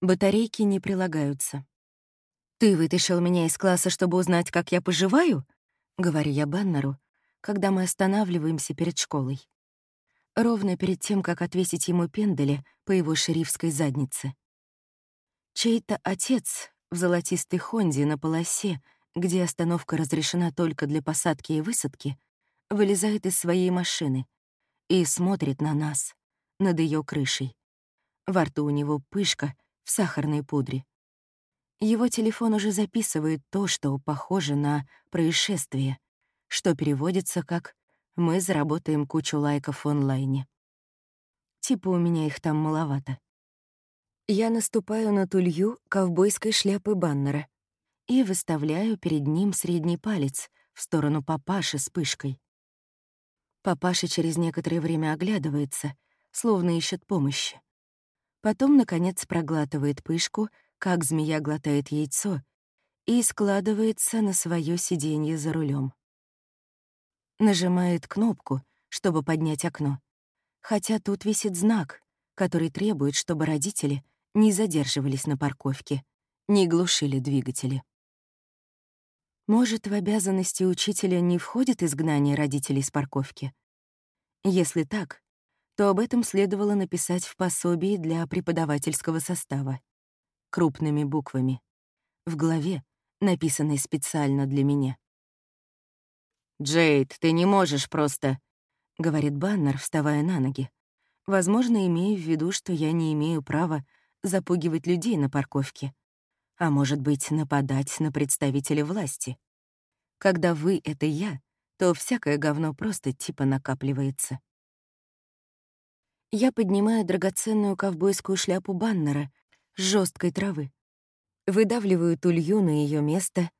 Батарейки не прилагаются. «Ты вытащил меня из класса, чтобы узнать, как я поживаю?» — говорю я Баннеру, когда мы останавливаемся перед школой. Ровно перед тем, как отвесить ему пендали по его шерифской заднице. Чей-то отец в золотистой Хонде на полосе, где остановка разрешена только для посадки и высадки, вылезает из своей машины и смотрит на нас, над ее крышей. Во рту у него пышка сахарной пудре. Его телефон уже записывает то, что похоже на происшествие, что переводится как «мы заработаем кучу лайков в онлайне». Типа у меня их там маловато. Я наступаю на тулью ковбойской шляпы баннера и выставляю перед ним средний палец в сторону папаши с пышкой. Папаша через некоторое время оглядывается, словно ищет помощи. Потом, наконец, проглатывает пышку, как змея глотает яйцо, и складывается на свое сиденье за рулем. Нажимает кнопку, чтобы поднять окно, хотя тут висит знак, который требует, чтобы родители не задерживались на парковке, не глушили двигатели. Может, в обязанности учителя не входит изгнание родителей с парковки? Если так, то об этом следовало написать в пособии для преподавательского состава. Крупными буквами. В главе, написанной специально для меня. «Джейд, ты не можешь просто...» — говорит Баннер, вставая на ноги. Возможно, имея в виду, что я не имею права запугивать людей на парковке. А может быть, нападать на представителей власти. Когда вы — это я, то всякое говно просто типа накапливается. Я поднимаю драгоценную ковбойскую шляпу Баннера с жесткой травы, выдавливаю тулью на ее место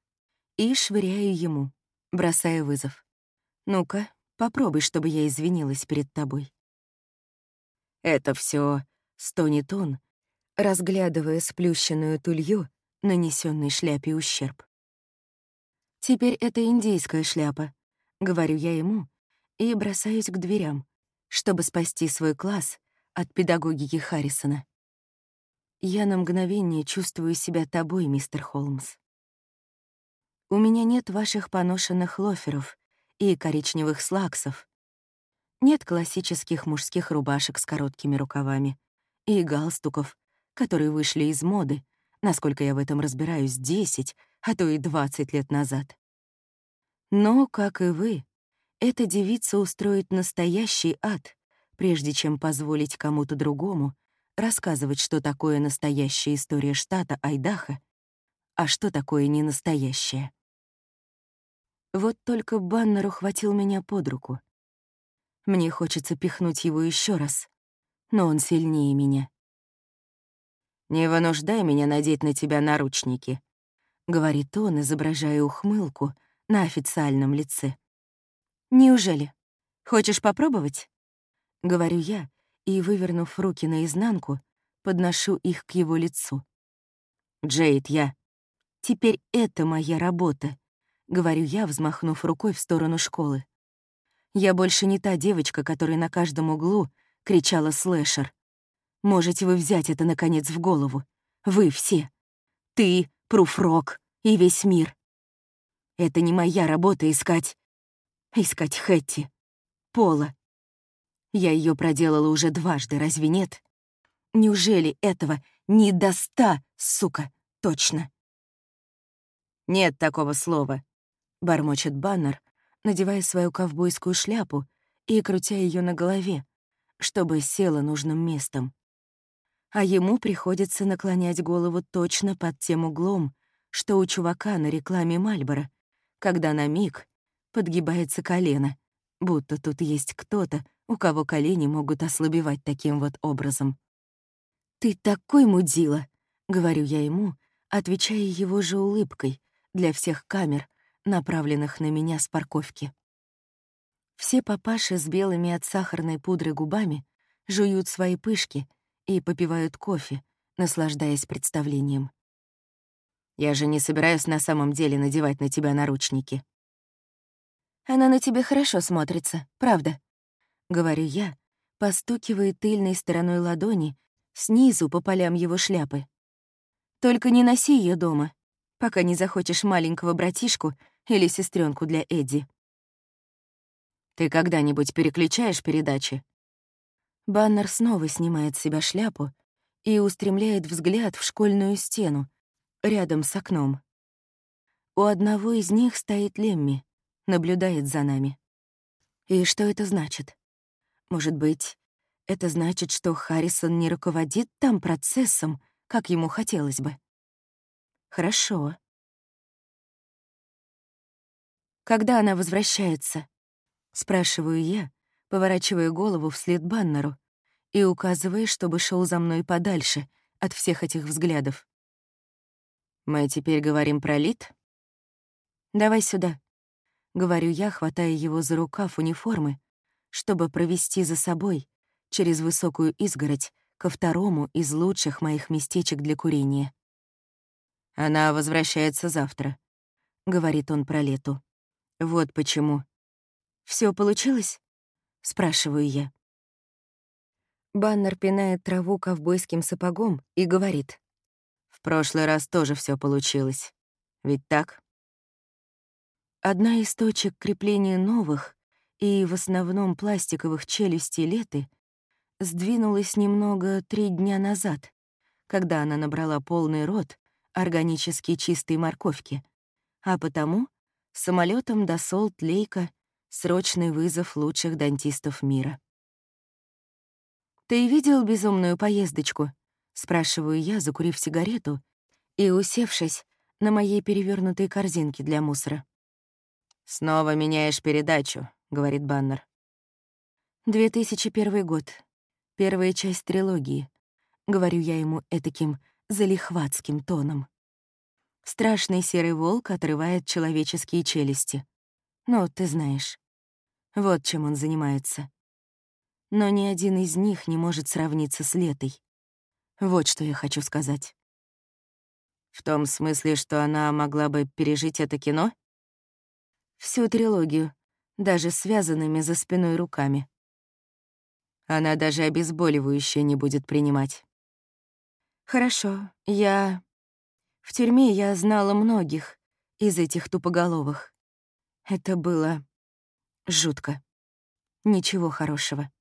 и швыряю ему, бросая вызов. «Ну-ка, попробуй, чтобы я извинилась перед тобой». «Это все стонет он, разглядывая сплющенную тулью, нанесенной шляпе ущерб. «Теперь это индейская шляпа», — говорю я ему, и бросаюсь к дверям, чтобы спасти свой класс от педагогики Харрисона. Я на мгновение чувствую себя тобой, мистер Холмс. У меня нет ваших поношенных лоферов и коричневых слаксов. Нет классических мужских рубашек с короткими рукавами и галстуков, которые вышли из моды, насколько я в этом разбираюсь, 10, а то и 20 лет назад. Но, как и вы, эта девица устроит настоящий ад, прежде чем позволить кому-то другому рассказывать, что такое настоящая история штата Айдахо, а что такое ненастоящая. Вот только Баннер ухватил меня под руку. Мне хочется пихнуть его еще раз, но он сильнее меня. «Не вынуждай меня надеть на тебя наручники», — говорит он, изображая ухмылку на официальном лице. «Неужели? Хочешь попробовать?» — говорю я, и, вывернув руки наизнанку, подношу их к его лицу. «Джейд, я...» «Теперь это моя работа», — говорю я, взмахнув рукой в сторону школы. «Я больше не та девочка, которая на каждом углу кричала слэшер. Можете вы взять это, наконец, в голову. Вы все. Ты, Пруфрок и весь мир. Это не моя работа искать Искать Хэтти. Пола. Я ее проделала уже дважды, разве нет? Неужели этого не до сука, точно? Нет такого слова, — бормочет Баннер, надевая свою ковбойскую шляпу и крутя ее на голове, чтобы села нужным местом. А ему приходится наклонять голову точно под тем углом, что у чувака на рекламе Мальбора, когда на миг подгибается колено, будто тут есть кто-то, у кого колени могут ослабевать таким вот образом. «Ты такой мудила!» — говорю я ему, отвечая его же улыбкой для всех камер, направленных на меня с парковки. Все папаши с белыми от сахарной пудры губами жуют свои пышки и попивают кофе, наслаждаясь представлением. «Я же не собираюсь на самом деле надевать на тебя наручники», она на тебе хорошо смотрится, правда?» — говорю я, постукивая тыльной стороной ладони снизу по полям его шляпы, Только не носи ее дома, пока не захочешь маленького братишку или сестренку для Эдди. Ты когда-нибудь переключаешь передачи? Баннер снова снимает с себя шляпу и устремляет взгляд в школьную стену, рядом с окном. У одного из них стоит Лемми, наблюдает за нами. И что это значит? Может быть, это значит, что Харрисон не руководит там процессом, как ему хотелось бы. Хорошо. Когда она возвращается? Спрашиваю я, поворачивая голову вслед Баннеру и указывая, чтобы шел за мной подальше от всех этих взглядов. Мы теперь говорим про Лид? Давай сюда. Говорю я, хватая его за рукав униформы, чтобы провести за собой через высокую изгородь ко второму из лучших моих местечек для курения. «Она возвращается завтра», — говорит он про лету. «Вот почему. Все получилось?» — спрашиваю я. Баннер пинает траву ковбойским сапогом и говорит. «В прошлый раз тоже все получилось. Ведь так?» Одна из точек крепления новых и в основном пластиковых челюстей Леты сдвинулась немного три дня назад, когда она набрала полный рот органически чистой морковки, а потому самолетом до Солт-Лейка срочный вызов лучших дантистов мира. «Ты видел безумную поездочку?» — спрашиваю я, закурив сигарету и усевшись на моей перевернутой корзинке для мусора. «Снова меняешь передачу», — говорит Баннер. 2001 год. Первая часть трилогии. Говорю я ему этаким залихватским тоном. Страшный серый волк отрывает человеческие челюсти. Ну, ты знаешь. Вот чем он занимается. Но ни один из них не может сравниться с Летой. Вот что я хочу сказать. В том смысле, что она могла бы пережить это кино? Всю трилогию, даже связанными за спиной руками. Она даже обезболивающее не будет принимать. Хорошо, я... В тюрьме я знала многих из этих тупоголовых. Это было жутко. Ничего хорошего.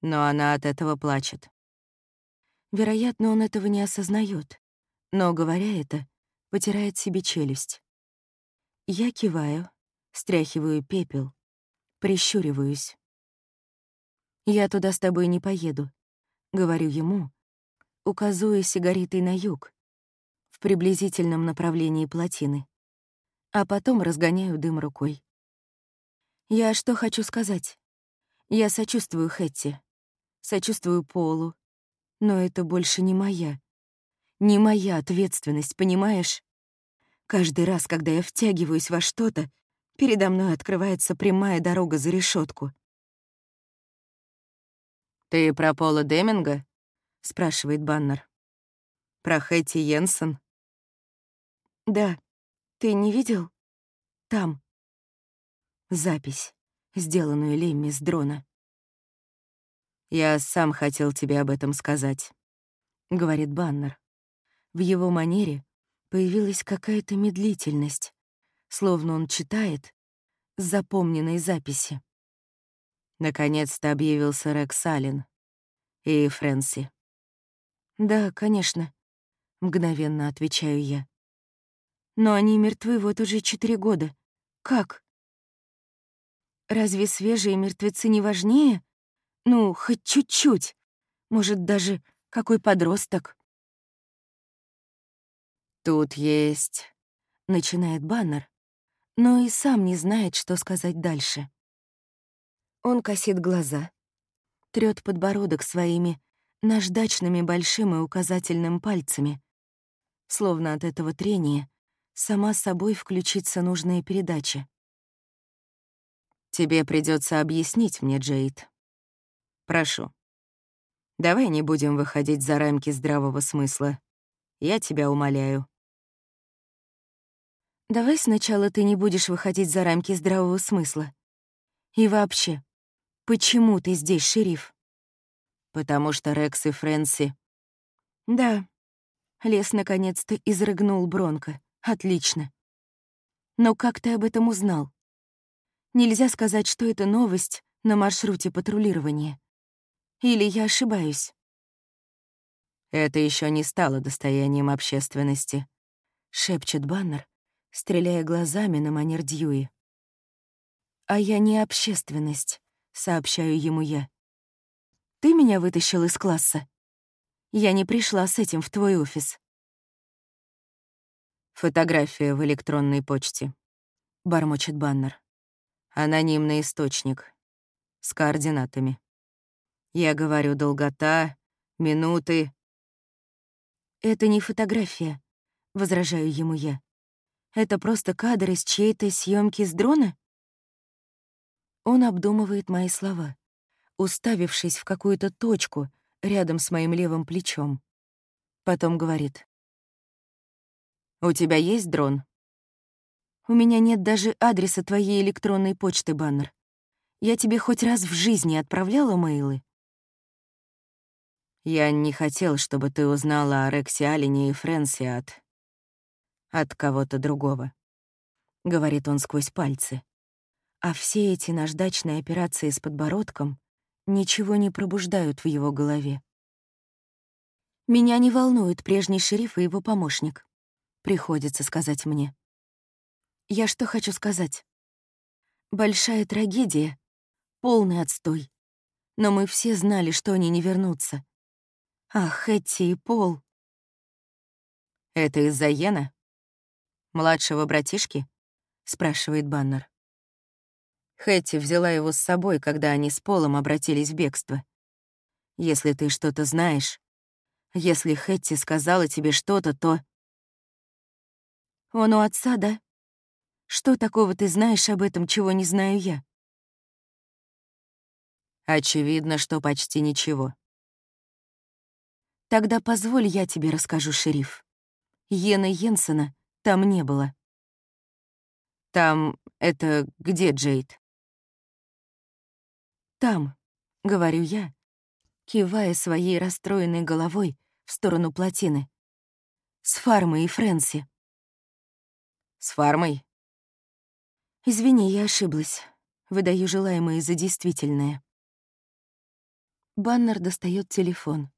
Но она от этого плачет. Вероятно, он этого не осознает, но, говоря это, потирает себе челюсть. Я киваю, стряхиваю пепел, прищуриваюсь. «Я туда с тобой не поеду», — говорю ему, указывая сигаретой на юг, в приблизительном направлении плотины, а потом разгоняю дым рукой. Я что хочу сказать? Я сочувствую Хэтти, сочувствую Полу, но это больше не моя, не моя ответственность, понимаешь? Каждый раз, когда я втягиваюсь во что-то, передо мной открывается прямая дорога за решетку. «Ты про Пола Деминга?» — спрашивает Баннер. «Про Хэти Йенсен?» «Да. Ты не видел? Там». Запись, сделанную Лемми с дрона. «Я сам хотел тебе об этом сказать», — говорит Баннер. В его манере появилась какая-то медлительность, словно он читает с запомненной записи. Наконец-то объявился Рекс Аллен и Фрэнси. «Да, конечно», — мгновенно отвечаю я. «Но они мертвы вот уже четыре года. Как? Разве свежие мертвецы не важнее? Ну, хоть чуть-чуть. Может, даже какой подросток?» «Тут есть...» — начинает баннер, но и сам не знает, что сказать дальше. Он косит глаза, трёт подбородок своими наждачными большим и указательным пальцами, словно от этого трения сама собой включится нужная передача. «Тебе придется объяснить мне, Джейд. Прошу. Давай не будем выходить за рамки здравого смысла. Я тебя умоляю. Давай сначала ты не будешь выходить за рамки здравого смысла. И вообще, почему ты здесь, шериф? Потому что Рекс и Фрэнси... Да, Лес наконец-то изрыгнул Бронко. Отлично. Но как ты об этом узнал? Нельзя сказать, что это новость на маршруте патрулирования. Или я ошибаюсь? Это еще не стало достоянием общественности, шепчет Баннер, стреляя глазами на манер Дьюи. А я не общественность, сообщаю ему я. Ты меня вытащил из класса. Я не пришла с этим в твой офис. Фотография в электронной почте. Бормочет Баннер. Анонимный источник. С координатами. Я говорю долгота, минуты. Это не фотография, возражаю ему я. Это просто кадр из чьей-то съемки с дрона? Он обдумывает мои слова, уставившись в какую-то точку рядом с моим левым плечом. Потом говорит. «У тебя есть дрон?» «У меня нет даже адреса твоей электронной почты, Баннер. Я тебе хоть раз в жизни отправляла мейлы?» «Я не хотел, чтобы ты узнала о Рексе Алине и Фрэнси от... от кого-то другого», — говорит он сквозь пальцы. А все эти наждачные операции с подбородком ничего не пробуждают в его голове. Меня не волнует прежний шериф и его помощник приходится сказать мне. Я что хочу сказать? Большая трагедия, полный отстой. Но мы все знали, что они не вернутся. Ах, Хэтти и Пол. «Это из-за Йена? Младшего братишки?» — спрашивает Баннер. Хэтти взяла его с собой, когда они с Полом обратились в бегство. Если ты что-то знаешь, если Хэтти сказала тебе что-то, то... Он у отца, да? Что такого ты знаешь об этом, чего не знаю я? Очевидно, что почти ничего. Тогда позволь я тебе расскажу, шериф. Йена Йенсена там не было. Там это где, Джейд? Там, — говорю я, кивая своей расстроенной головой в сторону плотины. С фармой и Фрэнси. С фармой? Извини, я ошиблась. Выдаю желаемое за действительное. Баннер достает телефон.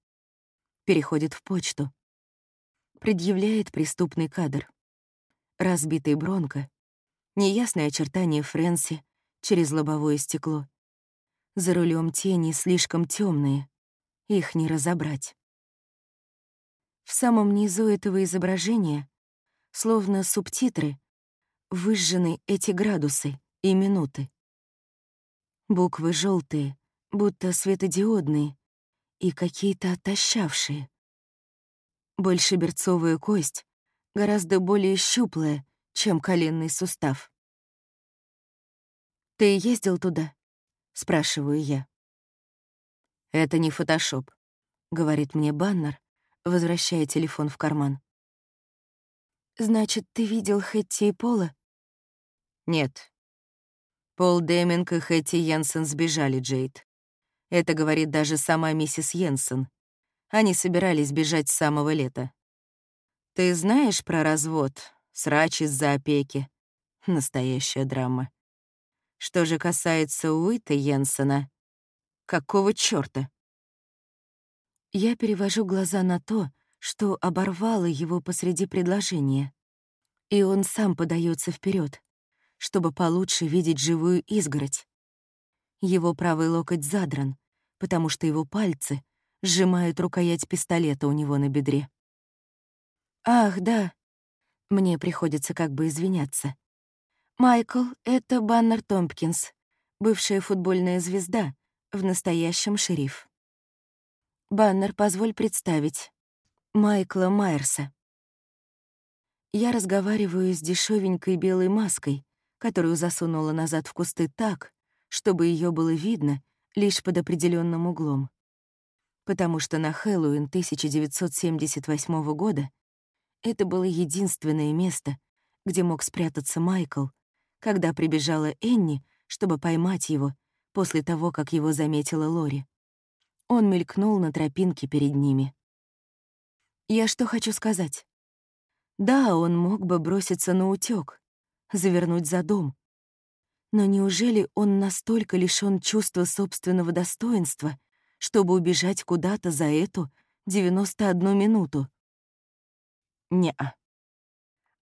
Переходит в почту. Предъявляет преступный кадр. Разбитый бронко. Неясное очертание Фрэнси через лобовое стекло. За рулем тени слишком темные. Их не разобрать. В самом низу этого изображения словно субтитры, выжжены эти градусы и минуты. Буквы желтые, будто светодиодные, и какие-то отощавшие. Большеберцовая кость гораздо более щуплая, чем коленный сустав. «Ты ездил туда?» — спрашиваю я. «Это не фотошоп», — говорит мне Баннер, возвращая телефон в карман. «Значит, ты видел Хэтти и Пола?» «Нет». Пол Деминг и Хэтти Йенсен сбежали, Джейд. Это говорит даже сама миссис Йенсен. Они собирались бежать с самого лета. Ты знаешь про развод, срач из-за опеки? Настоящая драма. Что же касается Уита Йенсена, какого чёрта? Я перевожу глаза на то, что оборвало его посреди предложения. И он сам подается вперед, чтобы получше видеть живую изгородь. Его правый локоть задран, потому что его пальцы сжимают рукоять пистолета у него на бедре. «Ах, да», мне приходится как бы извиняться. Майкл — это Баннер Томпкинс, бывшая футбольная звезда, в настоящем шериф. Баннер, позволь представить. Майкла Майерса. Я разговариваю с дешевенькой белой маской, которую засунула назад в кусты так, чтобы ее было видно лишь под определенным углом. Потому что на Хэллоуин 1978 года это было единственное место, где мог спрятаться Майкл, когда прибежала Энни, чтобы поймать его после того, как его заметила Лори. Он мелькнул на тропинке перед ними. Я что хочу сказать? Да, он мог бы броситься на утёк, завернуть за дом. Но неужели он настолько лишён чувства собственного достоинства, чтобы убежать куда-то за эту 91 минуту? Неа.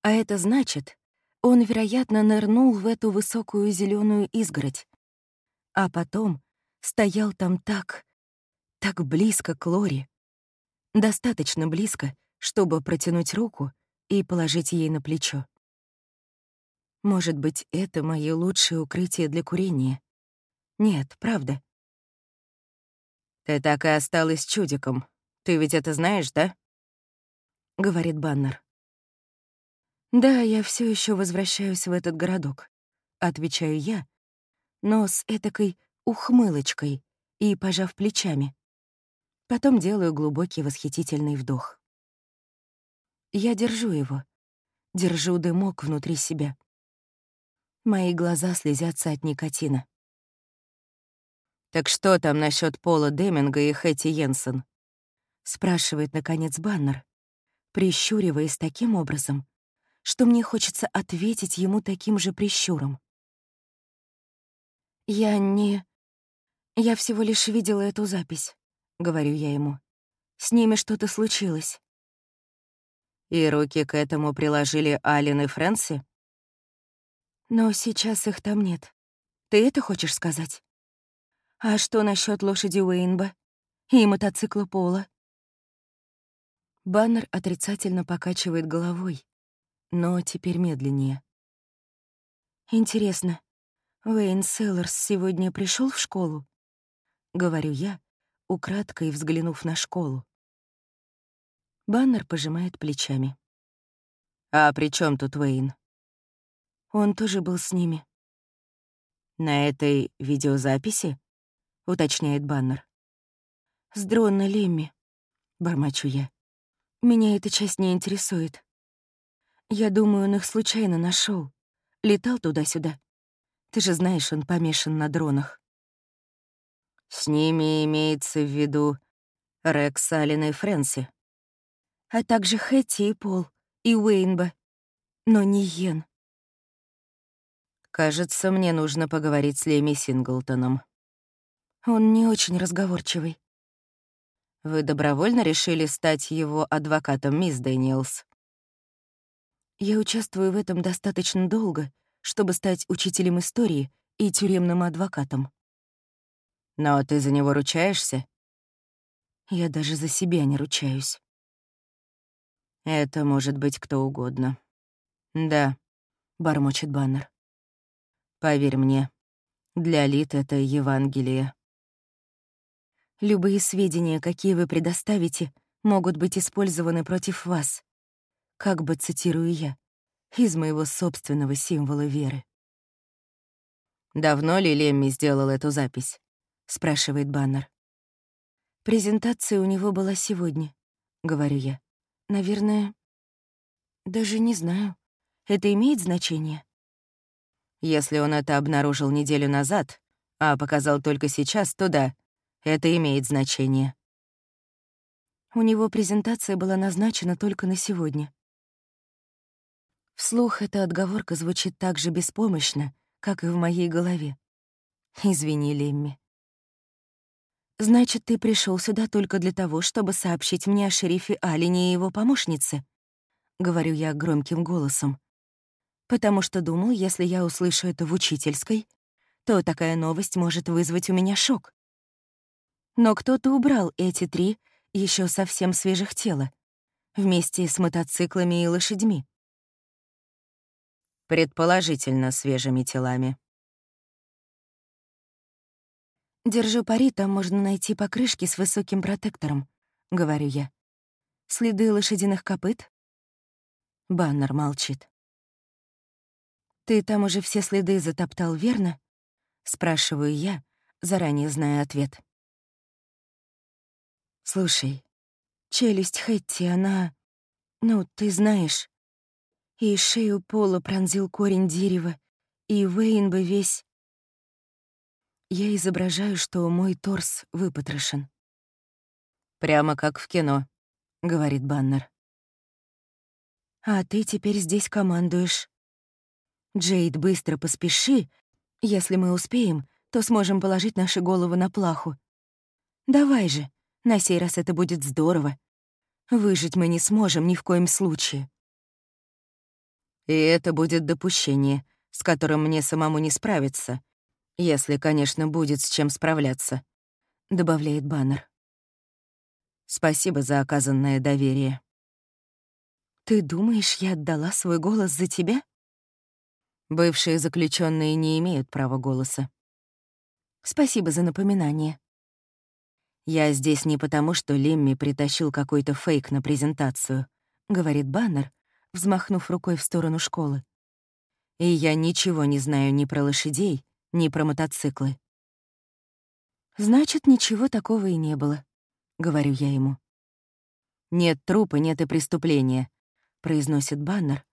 А это значит, он, вероятно, нырнул в эту высокую зеленую изгородь, а потом стоял там так, так близко к Лори, достаточно близко, чтобы протянуть руку и положить ей на плечо. Может быть, это мое лучшее укрытие для курения. Нет, правда. «Ты так и осталась чудиком. Ты ведь это знаешь, да?» — говорит Баннер. «Да, я все еще возвращаюсь в этот городок», — отвечаю я, но с этакой ухмылочкой и пожав плечами. Потом делаю глубокий восхитительный вдох. Я держу его, держу дымок внутри себя. Мои глаза слезятся от никотина. «Так что там насчет Пола Деминга и Хэти Йенсен?» — спрашивает, наконец, Баннер, прищуриваясь таким образом, что мне хочется ответить ему таким же прищуром. «Я не... Я всего лишь видела эту запись», — говорю я ему. «С ними что-то случилось». «И руки к этому приложили Ален и Фрэнси?» «Но сейчас их там нет. Ты это хочешь сказать? А что насчет лошади Уэйнба и мотоцикла Пола?» Баннер отрицательно покачивает головой, но теперь медленнее. «Интересно, Уэйн Селлерс сегодня пришел в школу?» — говорю я, украдкой взглянув на школу. Баннер пожимает плечами. «А при чем тут Уэйн?» Он тоже был с ними. «На этой видеозаписи?» — уточняет Баннер. «С дрона Лемми», — бормочу я. «Меня эта часть не интересует. Я думаю, он их случайно нашел. Летал туда-сюда. Ты же знаешь, он помешан на дронах. С ними имеется в виду Рекс, Аллен и Фрэнси. А также Хэтти и Пол, и Уэйнба. Но не Йен. Кажется, мне нужно поговорить с Леми Синглтоном. Он не очень разговорчивый. Вы добровольно решили стать его адвокатом, мисс Дэниелс? Я участвую в этом достаточно долго, чтобы стать учителем истории и тюремным адвокатом. Но ты за него ручаешься? Я даже за себя не ручаюсь. Это может быть кто угодно. Да, бормочет Баннер. Поверь мне, для Лит это Евангелие. Любые сведения, какие вы предоставите, могут быть использованы против вас как бы цитирую я, из моего собственного символа веры. «Давно ли Лемми сделал эту запись?» — спрашивает Баннер. «Презентация у него была сегодня», — говорю я. «Наверное, даже не знаю. Это имеет значение?» Если он это обнаружил неделю назад, а показал только сейчас, то да, это имеет значение. У него презентация была назначена только на сегодня. Вслух эта отговорка звучит так же беспомощно, как и в моей голове. Извини, Лемми. «Значит, ты пришел сюда только для того, чтобы сообщить мне о шерифе Алине и его помощнице?» — говорю я громким голосом. «Потому что думал, если я услышу это в учительской, то такая новость может вызвать у меня шок. Но кто-то убрал эти три еще совсем свежих тела, вместе с мотоциклами и лошадьми предположительно свежими телами. «Держу пари, там можно найти покрышки с высоким протектором», — говорю я. «Следы лошадиных копыт?» Баннер молчит. «Ты там уже все следы затоптал, верно?» — спрашиваю я, заранее зная ответ. «Слушай, челюсть Хэтти, она... Ну, ты знаешь...» и шею пола пронзил корень дерева, и Вейн бы весь... Я изображаю, что мой торс выпотрошен. Прямо как в кино. — говорит Баннер. «А ты теперь здесь командуешь. Джейд, быстро поспеши. Если мы успеем, то сможем положить наши головы на плаху. Давай же, на сей раз это будет здорово. Выжить мы не сможем ни в коем случае». «И это будет допущение, с которым мне самому не справиться, если, конечно, будет с чем справляться», — добавляет Баннер. «Спасибо за оказанное доверие». «Ты думаешь, я отдала свой голос за тебя?» Бывшие заключенные не имеют права голоса. Спасибо за напоминание. Я здесь не потому, что Лемми притащил какой-то фейк на презентацию, говорит Баннер, взмахнув рукой в сторону школы. И я ничего не знаю ни про лошадей, ни про мотоциклы. Значит, ничего такого и не было, говорю я ему. Нет трупа, нет и преступления, произносит Баннер,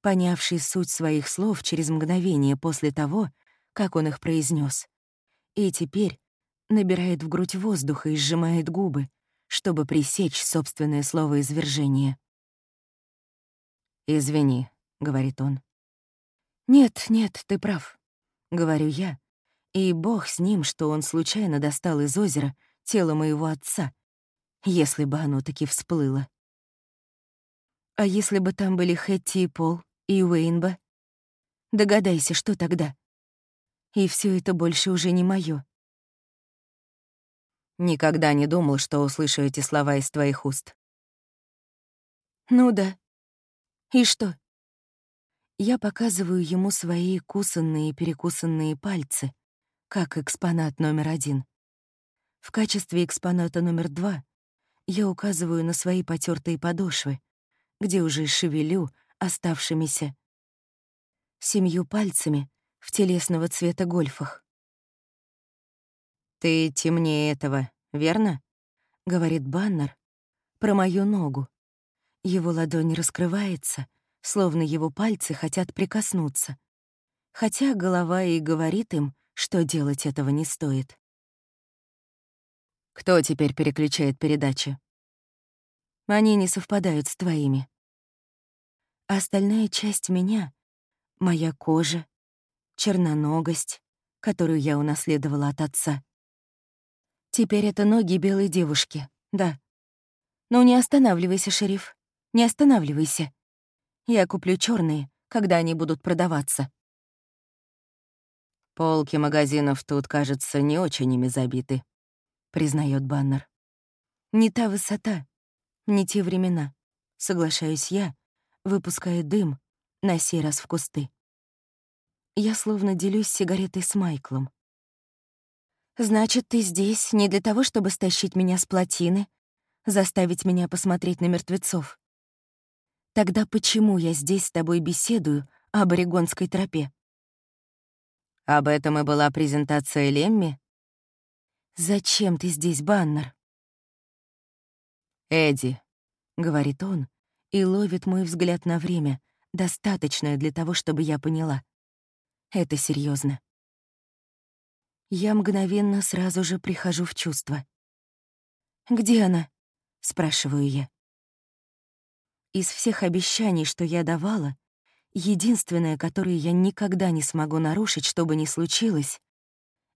понявший суть своих слов через мгновение после того, как он их произнес, И теперь набирает в грудь воздуха и сжимает губы, чтобы пресечь собственное слово извержения. «Извини», — говорит он. «Нет, нет, ты прав», — говорю я, и бог с ним, что он случайно достал из озера тело моего отца, если бы оно таки всплыло. А если бы там были Хэтти и Пол и Уэйнба? Догадайся, что тогда? И все это больше уже не моё. Никогда не думал, что услышу эти слова из твоих уст. Ну да, и что? Я показываю ему свои кусанные и перекусанные пальцы, как экспонат номер один. В качестве экспоната номер два я указываю на свои потертые подошвы, где уже шевелю оставшимися семью пальцами в телесного цвета гольфах. «Ты темнее этого, верно?» — говорит Баннер про мою ногу, его ладонь раскрывается, словно его пальцы хотят прикоснуться. Хотя голова и говорит им, что делать этого не стоит. Кто теперь переключает передачи? Они не совпадают с твоими. Остальная часть меня — моя кожа, черноногость, которую я унаследовала от отца. Теперь это ноги белой девушки, да. Но не останавливайся, шериф. Не останавливайся. Я куплю черные, когда они будут продаваться. Полки магазинов тут, кажется, не очень ими забиты, признает Баннер. Не та высота, не те времена, соглашаюсь я, выпуская дым, на сей раз в кусты. Я словно делюсь сигаретой с Майклом. «Значит, ты здесь не для того, чтобы стащить меня с плотины, заставить меня посмотреть на мертвецов. Тогда почему я здесь с тобой беседую об Орегонской тропе? Об этом и была презентация Лемми? Зачем ты здесь, Баннер? Эдди, — говорит он, и ловит мой взгляд на время, достаточное для того, чтобы я поняла. Это серьезно. Я мгновенно сразу же прихожу в чувство. «Где она?» — спрашиваю я. Из всех обещаний, что я давала, единственное, которое я никогда не смогу нарушить, что бы ни случилось,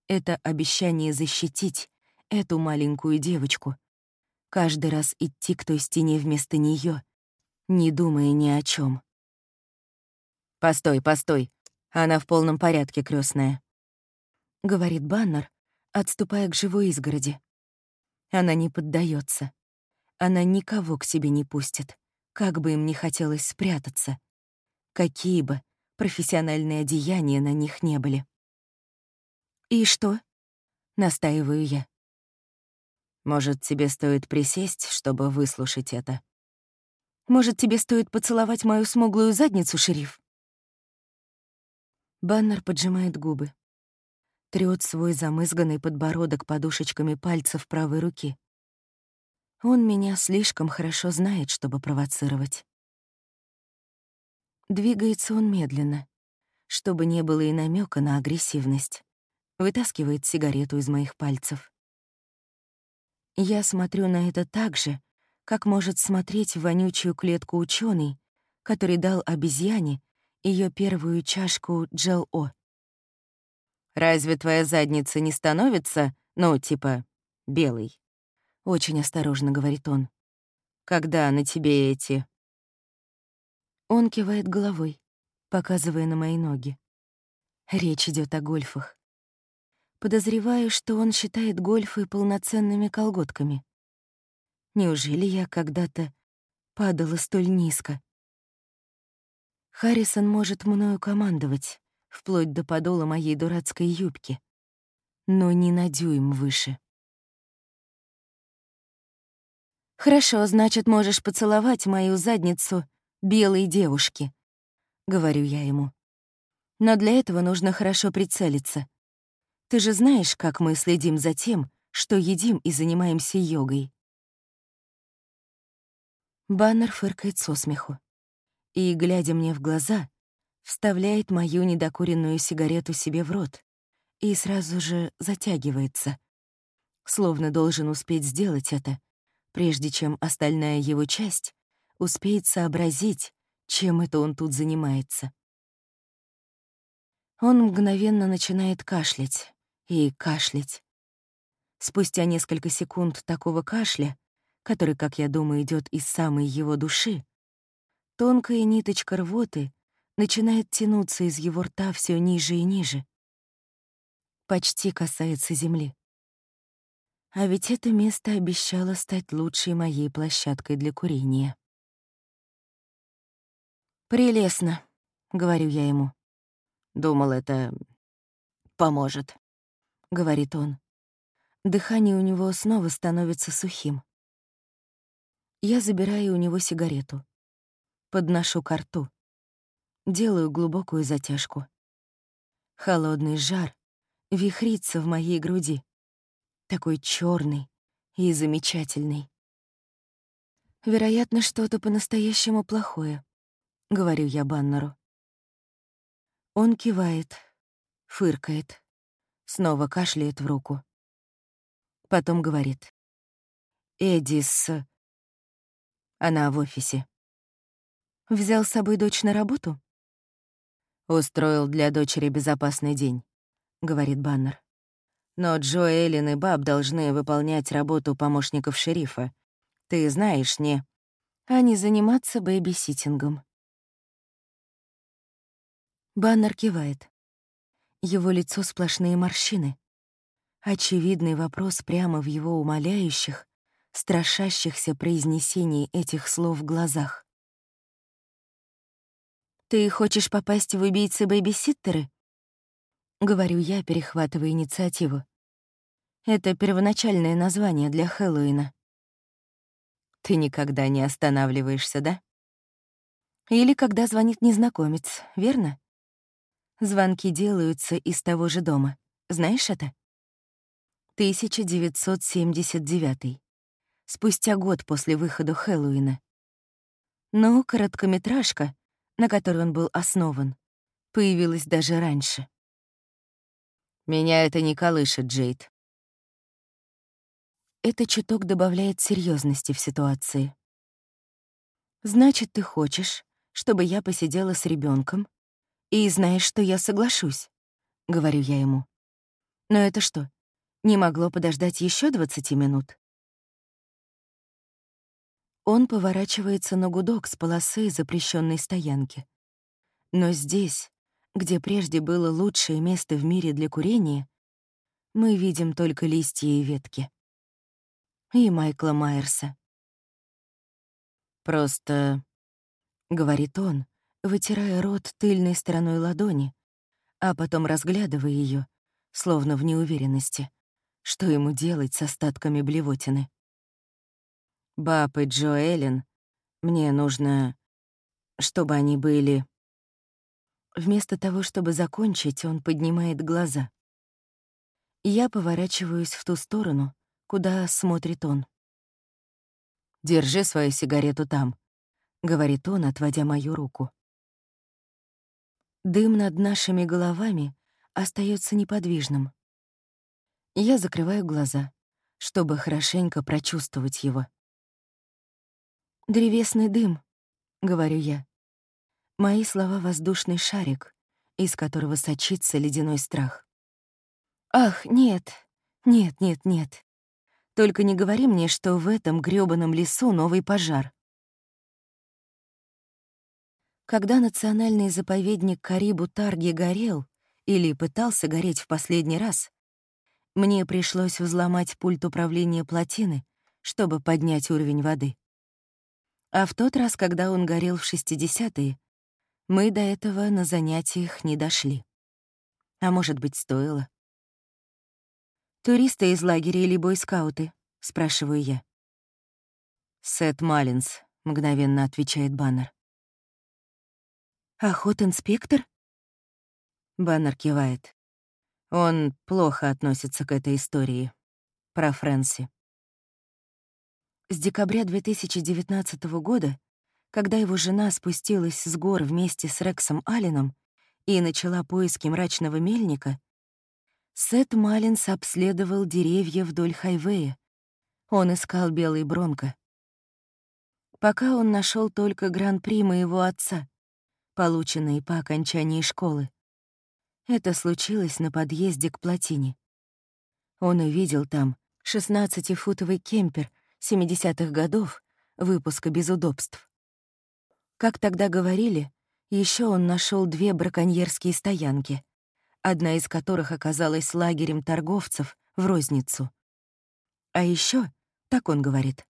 это обещание защитить эту маленькую девочку. Каждый раз идти к той стене вместо нее, не думая ни о чем. «Постой, постой. Она в полном порядке, крестная, говорит Баннер, отступая к живой изгороди. Она не поддается. Она никого к себе не пустит как бы им ни хотелось спрятаться, какие бы профессиональные одеяния на них не были. «И что?» — настаиваю я. «Может, тебе стоит присесть, чтобы выслушать это?» «Может, тебе стоит поцеловать мою смуглую задницу, шериф?» Баннер поджимает губы. Трёт свой замызганный подбородок подушечками пальцев правой руки. Он меня слишком хорошо знает, чтобы провоцировать. Двигается он медленно, чтобы не было и намека на агрессивность. Вытаскивает сигарету из моих пальцев. Я смотрю на это так же, как может смотреть в вонючую клетку ученый, который дал обезьяне ее первую чашку Джел-О. «Разве твоя задница не становится, ну, типа, белой?» Очень осторожно говорит он. «Когда на тебе эти...» Он кивает головой, показывая на мои ноги. Речь идет о гольфах. Подозреваю, что он считает гольфы полноценными колготками. Неужели я когда-то падала столь низко? Харрисон может мною командовать, вплоть до подола моей дурацкой юбки, но не на дюйм выше. «Хорошо, значит, можешь поцеловать мою задницу белой девушки», — говорю я ему. «Но для этого нужно хорошо прицелиться. Ты же знаешь, как мы следим за тем, что едим и занимаемся йогой». Баннер фыркает со смеху и, глядя мне в глаза, вставляет мою недокуренную сигарету себе в рот и сразу же затягивается, словно должен успеть сделать это, прежде чем остальная его часть успеет сообразить, чем это он тут занимается. Он мгновенно начинает кашлять, и кашлять. Спустя несколько секунд такого кашля, который, как я думаю, идет из самой его души, тонкая ниточка рвоты начинает тянуться из его рта все ниже и ниже. Почти касается земли. А ведь это место обещало стать лучшей моей площадкой для курения. «Прелестно», — говорю я ему. Думал, это поможет говорит он. Дыхание у него снова становится сухим. Я забираю у него сигарету. Подношу ко рту. Делаю глубокую затяжку. Холодный жар вихрится в моей груди. Такой черный и замечательный. Вероятно, что-то по-настоящему плохое, говорю я Баннеру. Он кивает, фыркает. Снова кашляет в руку. Потом говорит. «Эдис...» Она в офисе. «Взял с собой дочь на работу?» «Устроил для дочери безопасный день», — говорит Баннер. «Но Джо, Эллен и Баб должны выполнять работу помощников шерифа. Ты знаешь, не...» «А не заниматься бэйбиситингом». Баннер кивает. Его лицо сплошные морщины. Очевидный вопрос прямо в его умоляющих, страшащихся произнесений этих слов в глазах. «Ты хочешь попасть в убийцы-бэйбиситтеры?» — говорю я, перехватывая инициативу. Это первоначальное название для Хэллоуина. Ты никогда не останавливаешься, да? Или когда звонит незнакомец, верно? Звонки делаются из того же дома. Знаешь это? 1979. Спустя год после выхода Хэллоуина. Но короткометражка, на которой он был основан, появилась даже раньше. Меня это не колышет, Джейд. Это чуток добавляет серьезности в ситуации. Значит, ты хочешь, чтобы я посидела с ребенком и знаешь, что я соглашусь, — говорю я ему. Но это что, не могло подождать еще 20 минут? Он поворачивается на гудок с полосы запрещенной стоянки. Но здесь, где прежде было лучшее место в мире для курения, мы видим только листья и ветки. И Майкла Майерса. «Просто...» — говорит он, вытирая рот тыльной стороной ладони, а потом разглядывая ее, словно в неуверенности, что ему делать с остатками блевотины. «Баб и Джо Эллен, мне нужно, чтобы они были...» Вместо того, чтобы закончить, он поднимает глаза. Я поворачиваюсь в ту сторону, куда смотрит он. «Держи свою сигарету там», — говорит он, отводя мою руку. Дым над нашими головами остается неподвижным. Я закрываю глаза, чтобы хорошенько прочувствовать его. «Древесный дым», — говорю я. Мои слова — воздушный шарик, из которого сочится ледяной страх. «Ах, нет, нет, нет, нет. Только не говори мне, что в этом грёбаном лесу новый пожар». Когда национальный заповедник Карибу-Тарги горел или пытался гореть в последний раз, мне пришлось взломать пульт управления плотины, чтобы поднять уровень воды. А в тот раз, когда он горел в 60-е, мы до этого на занятиях не дошли. А может быть, стоило. «Туристы из лагеря или бойскауты?» — спрашиваю я. «Сет Маллинс», — мгновенно отвечает Баннер. «Охот-инспектор?» Баннер кивает. Он плохо относится к этой истории. Про Фрэнси. С декабря 2019 года, когда его жена спустилась с гор вместе с Рексом Алленом и начала поиски мрачного мельника, Сет Маллинс обследовал деревья вдоль хайвея. Он искал белый бронко. Пока он нашел только гран-при моего отца, полученные по окончании школы. Это случилось на подъезде к плотине. Он увидел там 16-футовый кемпер 70-х годов, выпуска без удобств. Как тогда говорили, еще он нашел две браконьерские стоянки, одна из которых оказалась лагерем торговцев в розницу. А еще, так он говорит,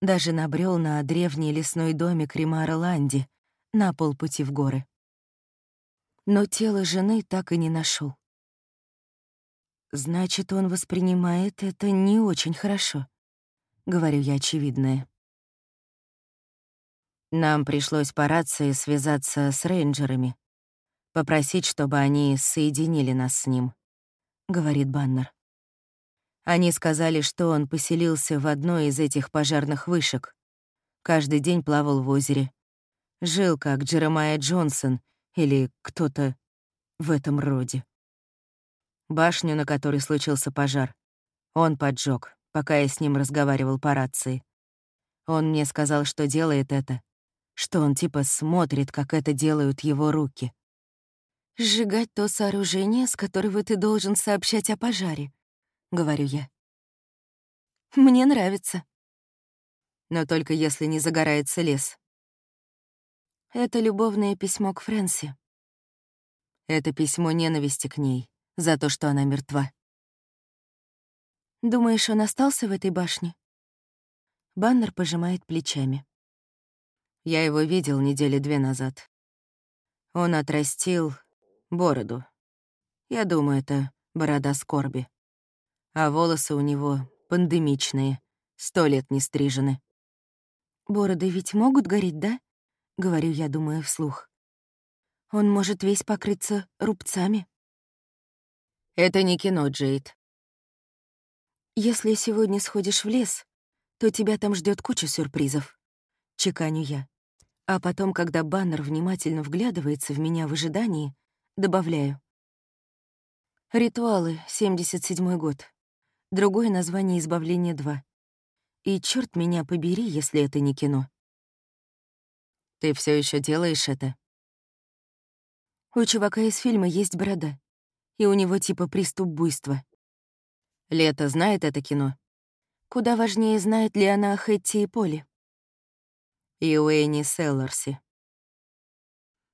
даже набрел на древний лесной домик Римара Ланди, на полпути в горы. Но тело жены так и не нашел. Значит, он воспринимает это не очень хорошо. Говорю я очевидное. Нам пришлось по рации связаться с рейнджерами, попросить, чтобы они соединили нас с ним, — говорит Баннер. Они сказали, что он поселился в одной из этих пожарных вышек, каждый день плавал в озере, Жил как Джеремайя Джонсон или кто-то в этом роде. Башню, на которой случился пожар, он поджег, пока я с ним разговаривал по рации. Он мне сказал, что делает это, что он типа смотрит, как это делают его руки. «Сжигать то сооружение, с которого ты должен сообщать о пожаре», — говорю я. «Мне нравится». Но только если не загорается лес. Это любовное письмо к Фрэнси. Это письмо ненависти к ней за то, что она мертва. Думаешь, он остался в этой башне? Баннер пожимает плечами. Я его видел недели две назад. Он отрастил бороду. Я думаю, это борода скорби. А волосы у него пандемичные, сто лет не стрижены. Бороды ведь могут гореть, да? — говорю я, думая вслух. «Он может весь покрыться рубцами». «Это не кино, Джейд». «Если сегодня сходишь в лес, то тебя там ждет куча сюрпризов», — чеканю я. А потом, когда баннер внимательно вглядывается в меня в ожидании, добавляю. «Ритуалы, 77-й год. Другое название «Избавление 2». И черт меня побери, если это не кино. Ты все еще делаешь это? У чувака из фильма есть борода. И у него типа приступ буйства. Лето знает это кино? Куда важнее, знает ли она о Хэтти и Поле. И Уэйни Селларси.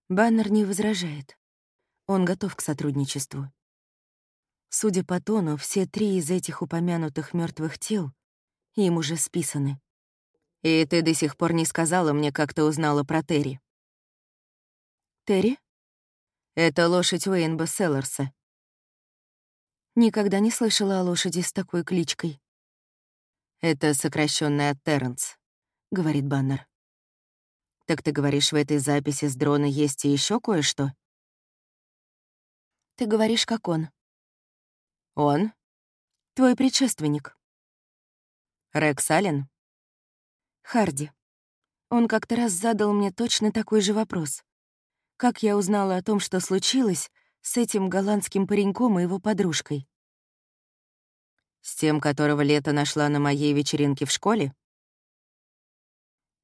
Баннер не возражает. Он готов к сотрудничеству. Судя по тону, все три из этих упомянутых мертвых тел им уже списаны. И ты до сих пор не сказала мне, как ты узнала про Терри. Терри? Это лошадь Уэйнба Селларса. Никогда не слышала о лошади с такой кличкой. Это сокращенная от Терренс, говорит Баннер. Так ты говоришь, в этой записи с дрона есть и еще кое-что? Ты говоришь, как он. Он? Твой предшественник. Рекс Аллен? Харди. Он как-то раз задал мне точно такой же вопрос. Как я узнала о том, что случилось с этим голландским пареньком и его подружкой? С тем, которого лето нашла на моей вечеринке в школе?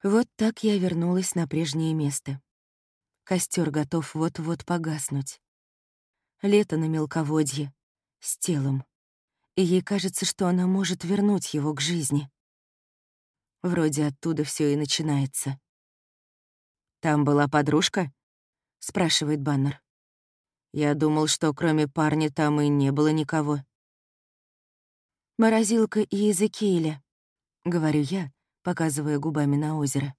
Вот так я вернулась на прежнее место. Костер готов вот-вот погаснуть. Лето на мелководье, с телом. И ей кажется, что она может вернуть его к жизни. Вроде оттуда все и начинается. «Там была подружка?» — спрашивает Баннер. «Я думал, что кроме парня там и не было никого». «Морозилка и Языкииля», — говорю я, показывая губами на озеро.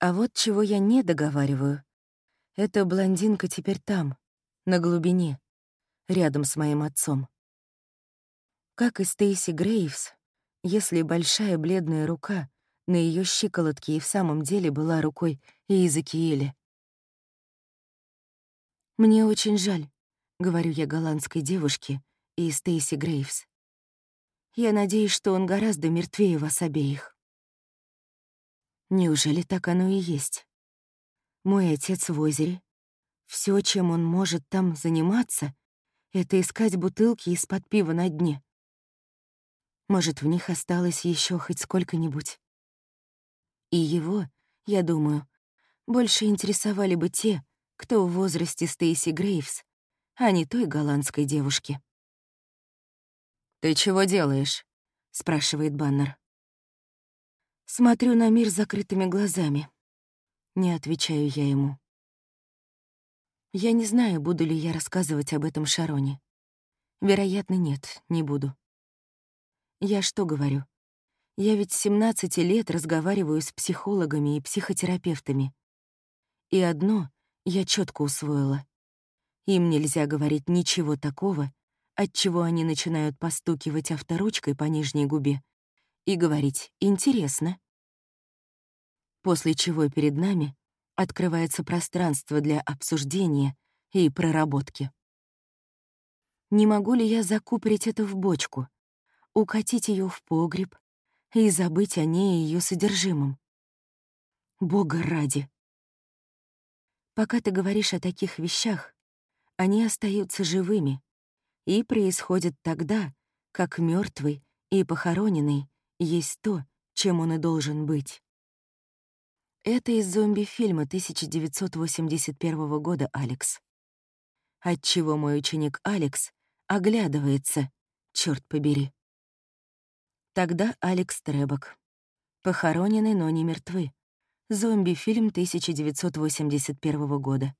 А вот чего я не договариваю. Эта блондинка теперь там, на глубине, рядом с моим отцом. Как и Стейси Грейвс, если большая бледная рука на ее щиколотке и в самом деле была рукой Иезекиэля. «Мне очень жаль», — говорю я голландской девушке и Стейси Грейвс. «Я надеюсь, что он гораздо мертвее вас обеих». Неужели так оно и есть? Мой отец в озере. Все, чем он может там заниматься, это искать бутылки из-под пива на дне. Может, в них осталось еще хоть сколько-нибудь. И его, я думаю, больше интересовали бы те, кто в возрасте Стейси Грейвс, а не той голландской девушки. «Ты чего делаешь?» — спрашивает Баннер. Смотрю на мир закрытыми глазами. Не отвечаю я ему. Я не знаю, буду ли я рассказывать об этом Шароне. Вероятно, нет, не буду. Я что говорю? Я ведь с 17 лет разговариваю с психологами и психотерапевтами. И одно я четко усвоила. Им нельзя говорить ничего такого, от чего они начинают постукивать авторучкой по нижней губе и говорить «интересно». После чего перед нами открывается пространство для обсуждения и проработки. Не могу ли я закупорить это в бочку, укатить ее в погреб и забыть о ней и ее содержимом? Бога ради! Пока ты говоришь о таких вещах, они остаются живыми и происходят тогда, как мертвый и похороненный есть то, чем он и должен быть. Это из зомби-фильма 1981 года, Алекс. Отчего мой ученик Алекс оглядывается, черт побери. Тогда Алекс Требок. Похоронены, но не мертвы. Зомби-фильм 1981 года.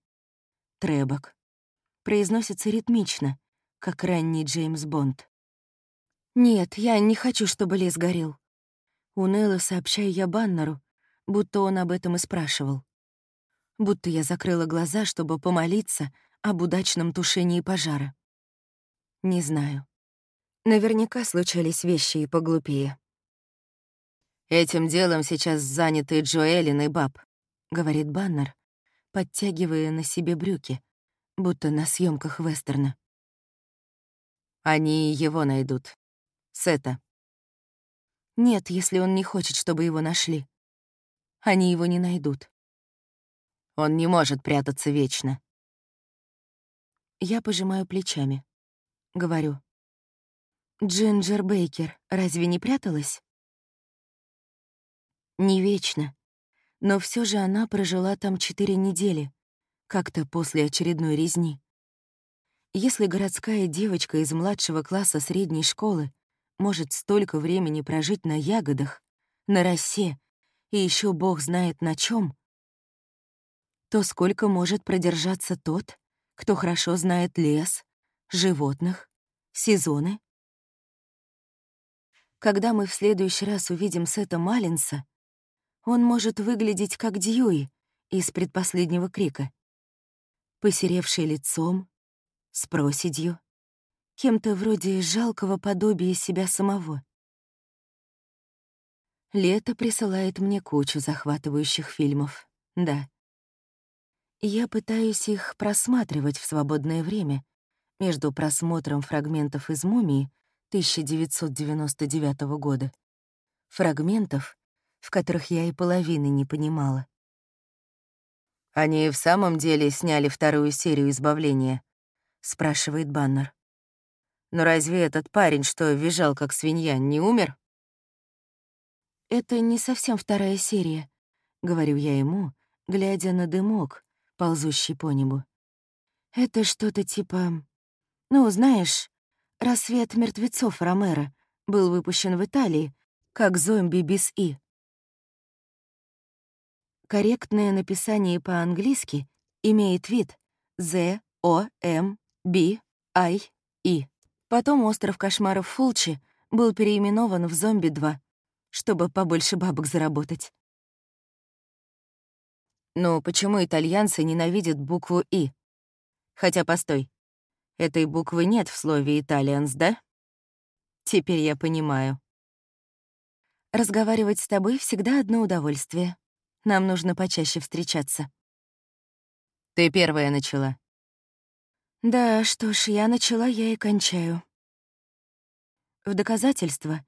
Требок. Произносится ритмично, как ранний Джеймс Бонд. «Нет, я не хочу, чтобы лес горел». Уныло сообщаю я Баннеру, будто он об этом и спрашивал. Будто я закрыла глаза, чтобы помолиться об удачном тушении пожара. Не знаю. Наверняка случались вещи и поглупее. «Этим делом сейчас заняты Джоэлин и Баб», — говорит Баннер, подтягивая на себе брюки, будто на съемках вестерна. «Они его найдут. Сета». «Нет, если он не хочет, чтобы его нашли. Они его не найдут». «Он не может прятаться вечно». Я пожимаю плечами. Говорю. Джинджер Бейкер разве не пряталась? Не вечно. Но все же она прожила там четыре недели, как-то после очередной резни. Если городская девочка из младшего класса средней школы может столько времени прожить на ягодах, на росе и еще бог знает на чем, то сколько может продержаться тот, кто хорошо знает лес, животных, сезоны? Когда мы в следующий раз увидим Сета Маллинса, он может выглядеть как Дьюи из предпоследнего крика. Посеревший лицом, с проседью, кем-то вроде жалкого подобия себя самого. Лето присылает мне кучу захватывающих фильмов, да. Я пытаюсь их просматривать в свободное время, между просмотром фрагментов из «Мумии» 1999 года, фрагментов, в которых я и половины не понимала. «Они в самом деле сняли вторую серию «Избавления»?» — спрашивает Баннер. «Но разве этот парень, что визжал как свинья, не умер?» Это не совсем вторая серия, — говорю я ему, глядя на дымок, ползущий по небу. Это что-то типа... Ну, знаешь, «Рассвет мертвецов» Ромеро был выпущен в Италии, как «Зомби без И». Корректное написание по-английски имеет вид «З», «О», «М», «Би», «Ай», «И». Потом «Остров кошмаров Фулчи» был переименован в «Зомби-2», чтобы побольше бабок заработать. Но почему итальянцы ненавидят букву «И»? Хотя, постой, этой буквы нет в слове «итальянс», да? Теперь я понимаю. Разговаривать с тобой всегда одно удовольствие. Нам нужно почаще встречаться. Ты первая начала. Да, что ж, я начала, я и кончаю. В доказательство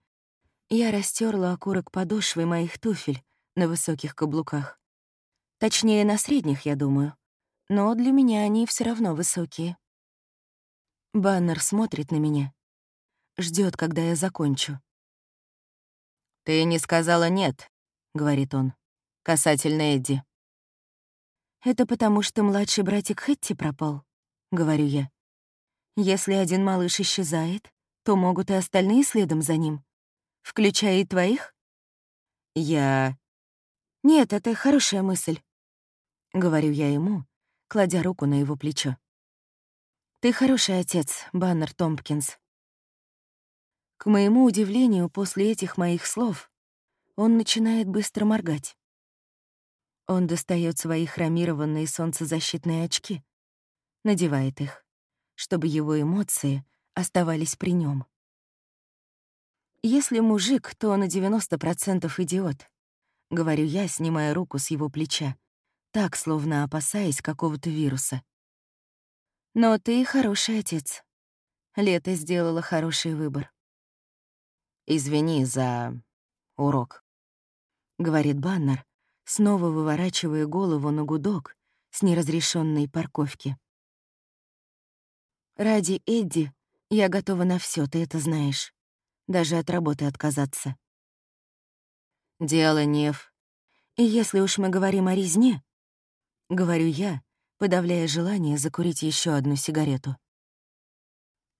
я растерла окурок подошвы моих туфель на высоких каблуках. Точнее, на средних, я думаю. Но для меня они все равно высокие. Баннер смотрит на меня. ждет, когда я закончу. «Ты не сказала «нет», — говорит он, касательно Эдди. «Это потому, что младший братик Хэтти пропал», — говорю я. «Если один малыш исчезает, то могут и остальные следом за ним включая и твоих? Я... Нет, это хорошая мысль. Говорю я ему, кладя руку на его плечо. Ты хороший отец, Баннер Томпкинс. К моему удивлению, после этих моих слов он начинает быстро моргать. Он достает свои хромированные солнцезащитные очки, надевает их, чтобы его эмоции оставались при нем. Если мужик, то на 90% идиот. Говорю я, снимая руку с его плеча, так, словно опасаясь какого-то вируса. Но ты хороший отец. Лето сделала хороший выбор. «Извини за урок», — говорит Баннер, снова выворачивая голову на гудок с неразрешенной парковки. «Ради Эдди я готова на все, ты это знаешь даже от работы отказаться. Дело не в... И если уж мы говорим о резне, говорю я, подавляя желание закурить еще одну сигарету.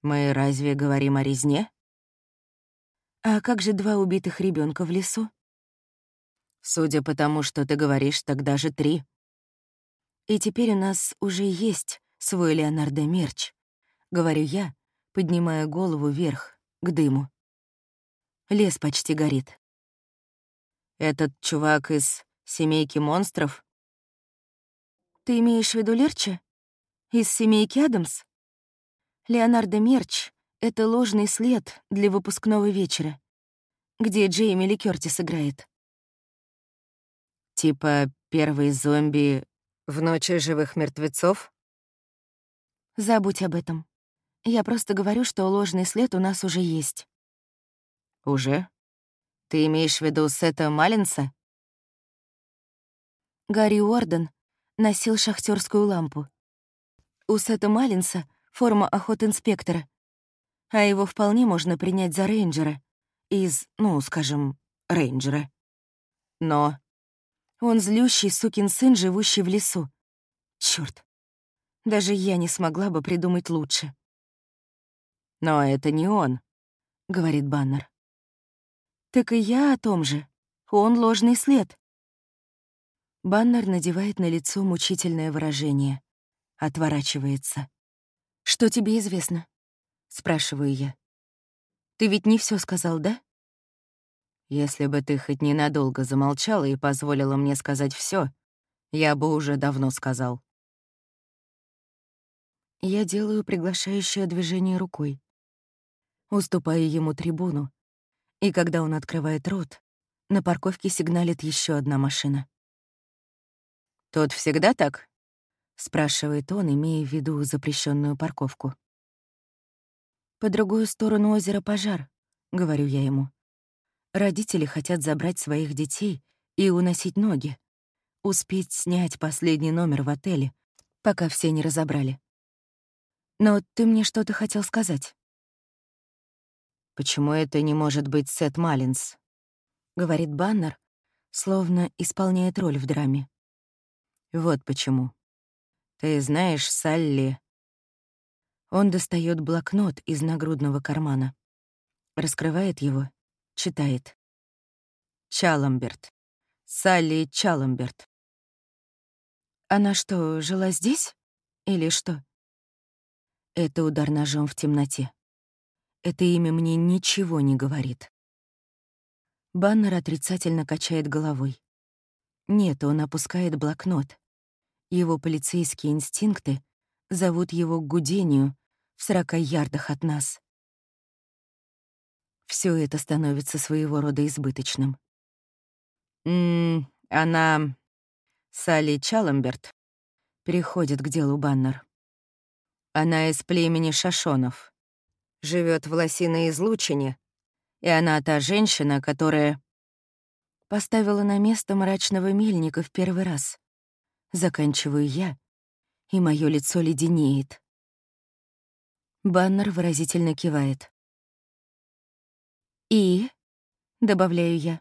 Мы разве говорим о резне? А как же два убитых ребенка в лесу? Судя по тому, что ты говоришь, тогда же три. И теперь у нас уже есть свой Леонардо Мерч, говорю я, поднимая голову вверх, к дыму. Лес почти горит. Этот чувак из «Семейки монстров»? Ты имеешь в виду Лерча? Из «Семейки Адамс»? Леонардо Мерч — это ложный след для выпускного вечера, где Джейми Ли Кёртис играет. Типа первый зомби в «Ночи живых мертвецов»? Забудь об этом. Я просто говорю, что ложный след у нас уже есть. «Уже? Ты имеешь в виду Сета Маллинса?» Гарри Уорден носил шахтерскую лампу. У Сета Маллинса форма охот-инспектора, а его вполне можно принять за рейнджера. Из, ну, скажем, рейнджера. Но он злющий сукин сын, живущий в лесу. Чёрт. Даже я не смогла бы придумать лучше. «Но это не он», — говорит Баннер. Так и я о том же. Он ложный след. Баннер надевает на лицо мучительное выражение. Отворачивается. «Что тебе известно?» — спрашиваю я. «Ты ведь не все сказал, да?» «Если бы ты хоть ненадолго замолчала и позволила мне сказать все, я бы уже давно сказал». Я делаю приглашающее движение рукой. Уступаю ему трибуну, и когда он открывает рот, на парковке сигналит еще одна машина. «Тут всегда так?» — спрашивает он, имея в виду запрещенную парковку. «По другую сторону озера пожар», — говорю я ему. Родители хотят забрать своих детей и уносить ноги, успеть снять последний номер в отеле, пока все не разобрали. Но ты мне что-то хотел сказать. Почему это не может быть Сет Маллинс? — говорит Баннер, словно исполняет роль в драме. «Вот почему. Ты знаешь, Салли...» Он достает блокнот из нагрудного кармана, раскрывает его, читает. Чаламберт. Салли Чаламберт. Она что, жила здесь? Или что? Это удар ножом в темноте. Это имя мне ничего не говорит. Баннер отрицательно качает головой. Нет, он опускает блокнот. Его полицейские инстинкты зовут его к гудению в сорока ярдах от нас. Все это становится своего рода избыточным. «М она... Салли Чаламберт», — переходит к делу Баннер. Она из племени Шашонов. Живет в лосиной излучине, и она та женщина, которая... Поставила на место мрачного мельника в первый раз. Заканчиваю я, и мое лицо леденеет. Баннер выразительно кивает. «И?» — добавляю я.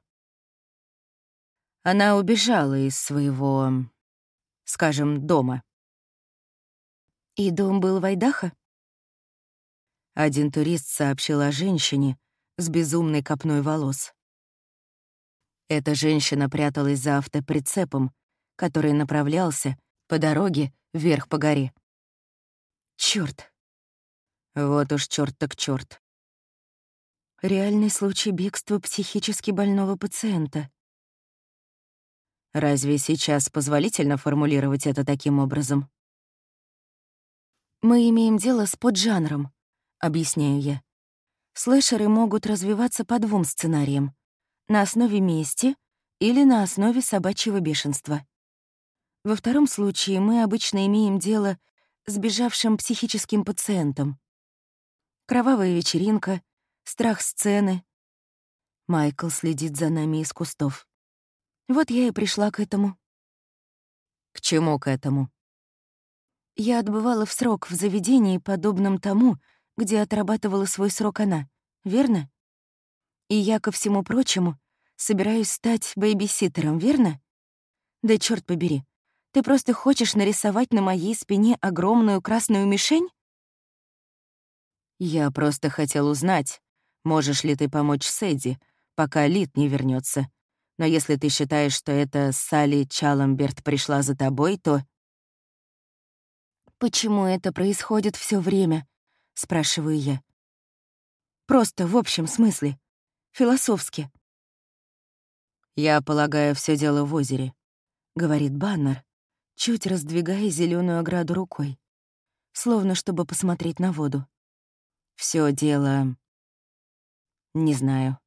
Она убежала из своего, скажем, дома. И дом был в Айдахо? Один турист сообщил о женщине с безумной копной волос. Эта женщина пряталась за автоприцепом, который направлялся по дороге вверх по горе. Чёрт. Вот уж чёрт так чёрт. Реальный случай бегства психически больного пациента. Разве сейчас позволительно формулировать это таким образом? Мы имеем дело с поджанром, объясняю я. Слэшеры могут развиваться по двум сценариям — на основе мести или на основе собачьего бешенства. Во втором случае мы обычно имеем дело с бежавшим психическим пациентом. Кровавая вечеринка, страх сцены. Майкл следит за нами из кустов. Вот я и пришла к этому. К чему к этому? Я отбывала в срок в заведении, подобном тому, где отрабатывала свой срок она, верно? И я, ко всему прочему, собираюсь стать бэйбиситером, верно? Да черт побери, ты просто хочешь нарисовать на моей спине огромную красную мишень? Я просто хотел узнать, можешь ли ты помочь Сэдди, пока Лид не вернется. Но если ты считаешь, что это Салли Чаламберт пришла за тобой, то... «Почему это происходит все время?» — спрашиваю я. «Просто в общем смысле. Философски». «Я полагаю, все дело в озере», — говорит Баннер, чуть раздвигая зеленую ограду рукой, словно чтобы посмотреть на воду. Все дело... Не знаю.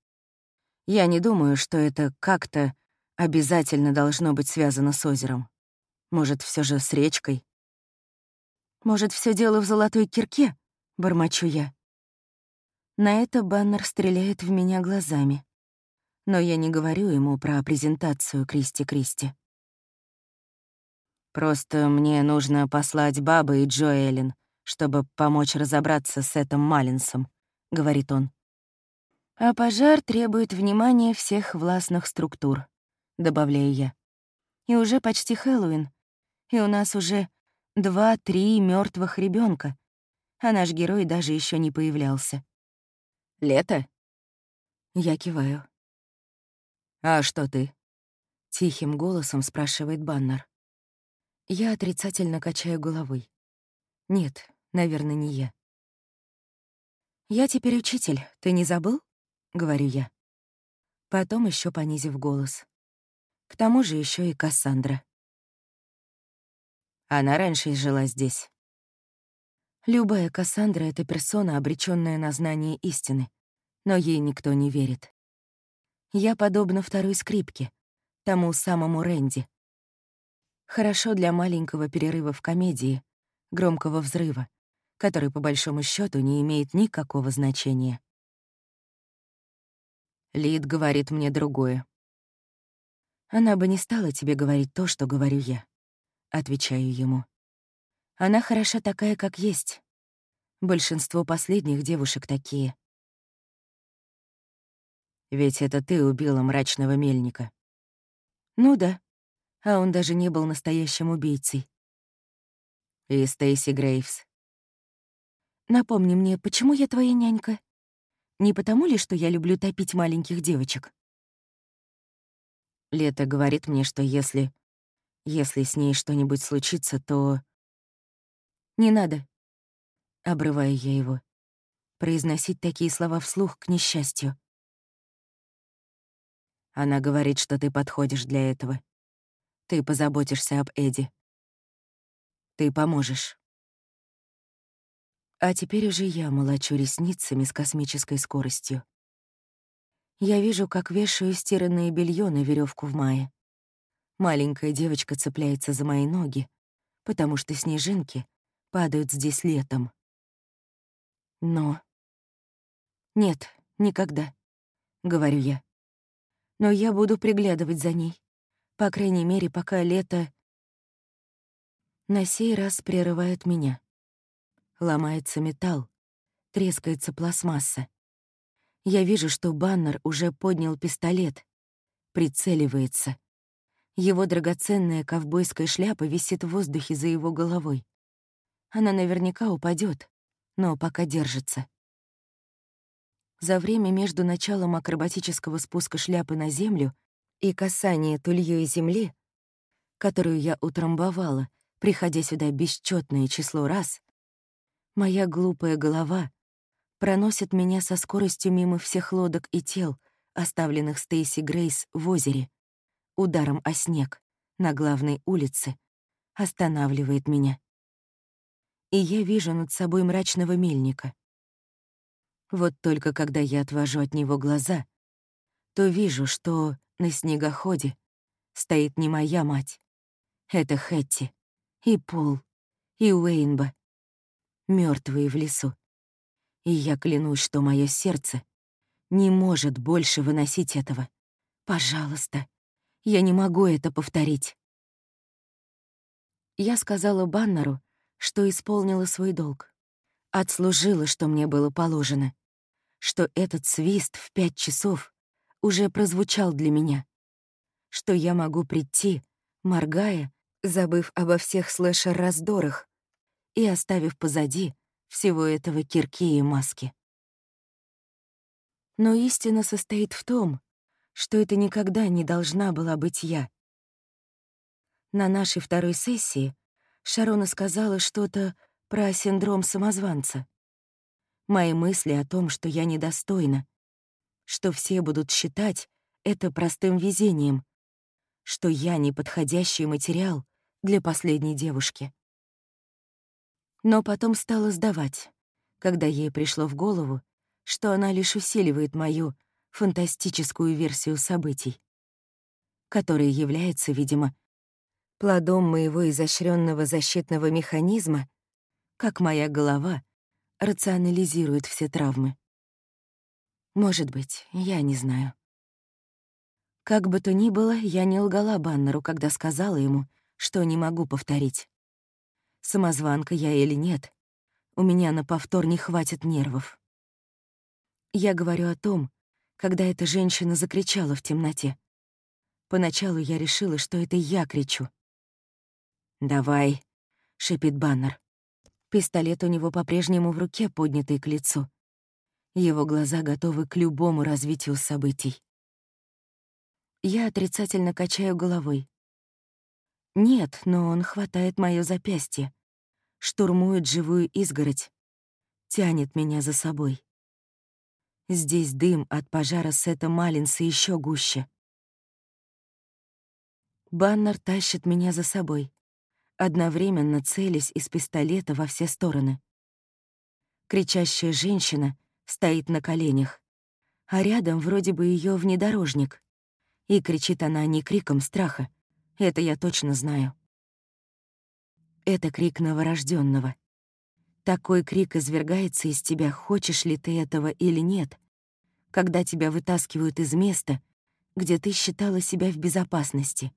Я не думаю, что это как-то обязательно должно быть связано с озером. Может, все же с речкой? Может, все дело в золотой кирке? Бормочу я. На это Баннер стреляет в меня глазами. Но я не говорю ему про презентацию Кристи-Кристи. Просто мне нужно послать Бабы и Джо Эллен, чтобы помочь разобраться с этим Маллинсом, — говорит он. А пожар требует внимания всех властных структур, добавляю я. И уже почти Хэллоуин, и у нас уже два-три мертвых ребенка, а наш герой даже еще не появлялся. Лето? Я киваю. А что ты? Тихим голосом спрашивает Баннер. Я отрицательно качаю головой. Нет, наверное, не я. Я теперь учитель, ты не забыл? — говорю я. Потом еще понизив голос. К тому же еще и Кассандра. Она раньше жила здесь. Любая Кассандра — это персона, обречённая на знание истины, но ей никто не верит. Я подобна второй скрипке, тому самому Рэнди. Хорошо для маленького перерыва в комедии, громкого взрыва, который, по большому счету не имеет никакого значения. Лид говорит мне другое. Она бы не стала тебе говорить то, что говорю я. Отвечаю ему. Она хороша такая, как есть. Большинство последних девушек такие. Ведь это ты убила мрачного мельника. Ну да, а он даже не был настоящим убийцей. И Стейси Грейвс. Напомни мне, почему я твоя нянька? Не потому ли, что я люблю топить маленьких девочек? Лето говорит мне, что если... Если с ней что-нибудь случится, то... Не надо. Обрываю я его. Произносить такие слова вслух к несчастью. Она говорит, что ты подходишь для этого. Ты позаботишься об Эдди. Ты поможешь. А теперь уже я молочу ресницами с космической скоростью. Я вижу, как вешаю стиранное белье на веревку в мае. Маленькая девочка цепляется за мои ноги, потому что снежинки падают здесь летом. Но... Нет, никогда, — говорю я но я буду приглядывать за ней. По крайней мере, пока лето... На сей раз прерывает меня. Ломается металл, трескается пластмасса. Я вижу, что Баннер уже поднял пистолет, прицеливается. Его драгоценная ковбойская шляпа висит в воздухе за его головой. Она наверняка упадет, но пока держится. За время между началом акробатического спуска шляпы на землю и касания тульей земли, которую я утрамбовала, приходя сюда бесчетное число раз, моя глупая голова проносит меня со скоростью мимо всех лодок и тел, оставленных Стейси Грейс в озере, ударом о снег на главной улице, останавливает меня. И я вижу над собой мрачного мельника — вот только когда я отвожу от него глаза, то вижу, что на снегоходе стоит не моя мать. Это Хэтти, и Пол, и Уэйнба, мертвые в лесу. И я клянусь, что мое сердце не может больше выносить этого. Пожалуйста, я не могу это повторить. Я сказала Баннеру, что исполнила свой долг. Отслужила, что мне было положено что этот свист в пять часов уже прозвучал для меня, что я могу прийти, моргая, забыв обо всех слэшер-раздорах и оставив позади всего этого кирки и маски. Но истина состоит в том, что это никогда не должна была быть я. На нашей второй сессии Шарона сказала что-то про синдром самозванца. Мои мысли о том, что я недостойна, что все будут считать это простым везением, что я неподходящий материал для последней девушки. Но потом стала сдавать, когда ей пришло в голову, что она лишь усиливает мою фантастическую версию событий, которая является, видимо, плодом моего изощренного защитного механизма, как моя голова рационализирует все травмы. Может быть, я не знаю. Как бы то ни было, я не лгала Баннеру, когда сказала ему, что не могу повторить. Самозванка я или нет, у меня на повтор не хватит нервов. Я говорю о том, когда эта женщина закричала в темноте. Поначалу я решила, что это я кричу. «Давай», — шипит Баннер. Пистолет у него по-прежнему в руке, поднятый к лицу. Его глаза готовы к любому развитию событий. Я отрицательно качаю головой. Нет, но он хватает моё запястье, штурмует живую изгородь, тянет меня за собой. Здесь дым от пожара Сета Малинса еще гуще. Баннер тащит меня за собой одновременно целясь из пистолета во все стороны. Кричащая женщина стоит на коленях, а рядом вроде бы ее внедорожник. И кричит она не криком страха, это я точно знаю. Это крик новорожденного. Такой крик извергается из тебя, хочешь ли ты этого или нет, когда тебя вытаскивают из места, где ты считала себя в безопасности.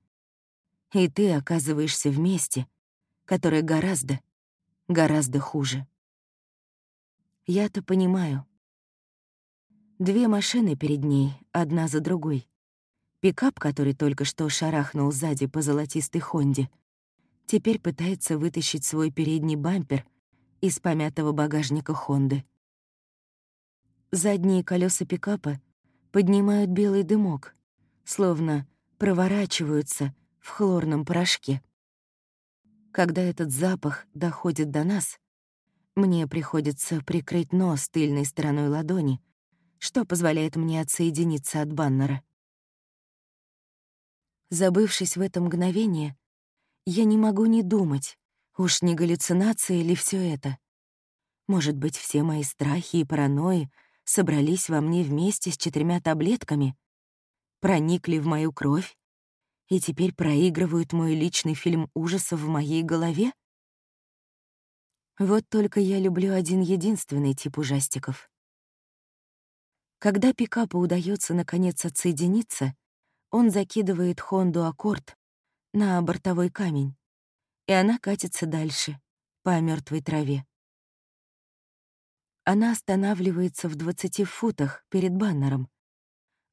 И ты оказываешься в месте, которое гораздо, гораздо хуже. Я-то понимаю. Две машины перед ней, одна за другой. Пикап, который только что шарахнул сзади по золотистой Хонде, теперь пытается вытащить свой передний бампер из помятого багажника Хонды. Задние колеса пикапа поднимают белый дымок, словно проворачиваются в хлорном порошке. Когда этот запах доходит до нас, мне приходится прикрыть нос тыльной стороной ладони, что позволяет мне отсоединиться от баннера. Забывшись в это мгновение, я не могу не думать, уж не галлюцинация ли все это. Может быть, все мои страхи и паранойи собрались во мне вместе с четырьмя таблетками, проникли в мою кровь и теперь проигрывают мой личный фильм ужасов в моей голове? Вот только я люблю один единственный тип ужастиков. Когда пикапу удается наконец отсоединиться, он закидывает Хонду Аккорд на бортовой камень, и она катится дальше, по мертвой траве. Она останавливается в 20 футах перед баннером,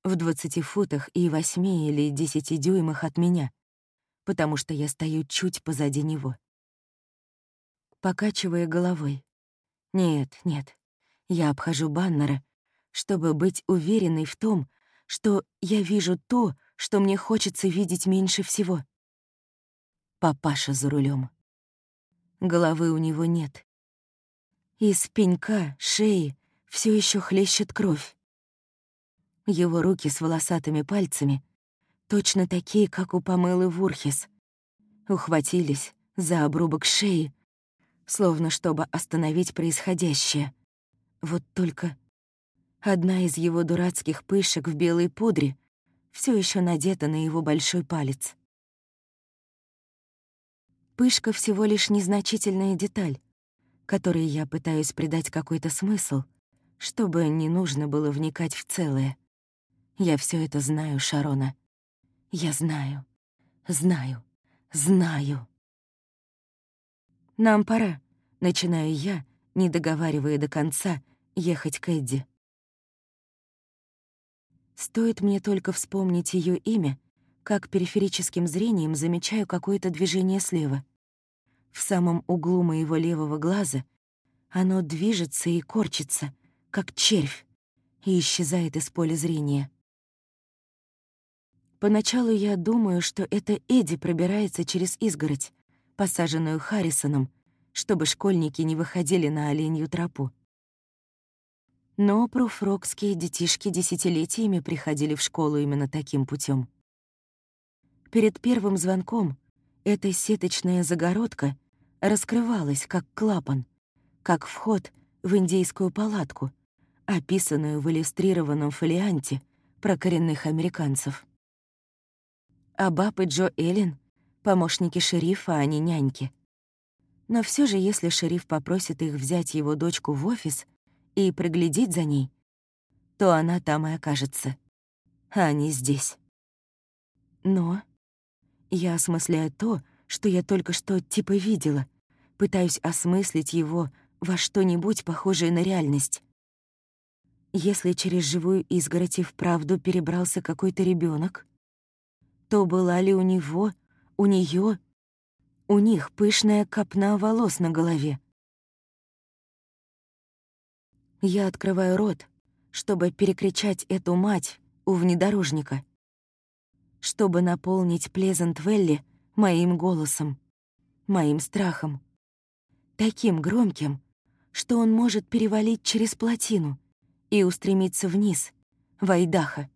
в 20 футах и 8 или 10 дюймах от меня, потому что я стою чуть позади него покачивая головой. Нет, нет, я обхожу баннера, чтобы быть уверенной в том, что я вижу то, что мне хочется видеть меньше всего. Папаша за рулем. Головы у него нет. Из пенька, шеи все еще хлещет кровь. Его руки с волосатыми пальцами, точно такие, как у Памелы Вурхис, ухватились за обрубок шеи, словно чтобы остановить происходящее. Вот только одна из его дурацких пышек в белой пудре все еще надета на его большой палец. Пышка всего лишь незначительная деталь, которой я пытаюсь придать какой-то смысл, чтобы не нужно было вникать в целое. Я все это знаю, Шарона. Я знаю, знаю, знаю. «Нам пора», — начинаю я, не договаривая до конца, ехать к Эдди. Стоит мне только вспомнить ее имя, как периферическим зрением замечаю какое-то движение слева. В самом углу моего левого глаза оно движется и корчится, как червь, и исчезает из поля зрения. Поначалу я думаю, что это Эдди пробирается через изгородь, посаженную Харрисоном, чтобы школьники не выходили на оленью тропу. Но пруфрокские детишки десятилетиями приходили в школу именно таким путем. Перед первым звонком эта сеточная загородка раскрывалась, как клапан, как вход в индейскую палатку, описанную в иллюстрированном фолианте про коренных американцев. А Баб и Джо Эллен помощники шерифа, а не няньки. Но все же, если шериф попросит их взять его дочку в офис и приглядеть за ней, то она там и окажется, а они здесь. Но я осмысляю то, что я только что типа видела, пытаюсь осмыслить его во что-нибудь похожее на реальность. Если через живую изгородь и вправду перебрался какой-то ребенок, то была ли у него у нее, у них пышная копна волос на голове. Я открываю рот, чтобы перекричать эту мать у внедорожника, чтобы наполнить Плезант-Велли моим голосом, моим страхом, таким громким, что он может перевалить через плотину и устремиться вниз, в Айдаха.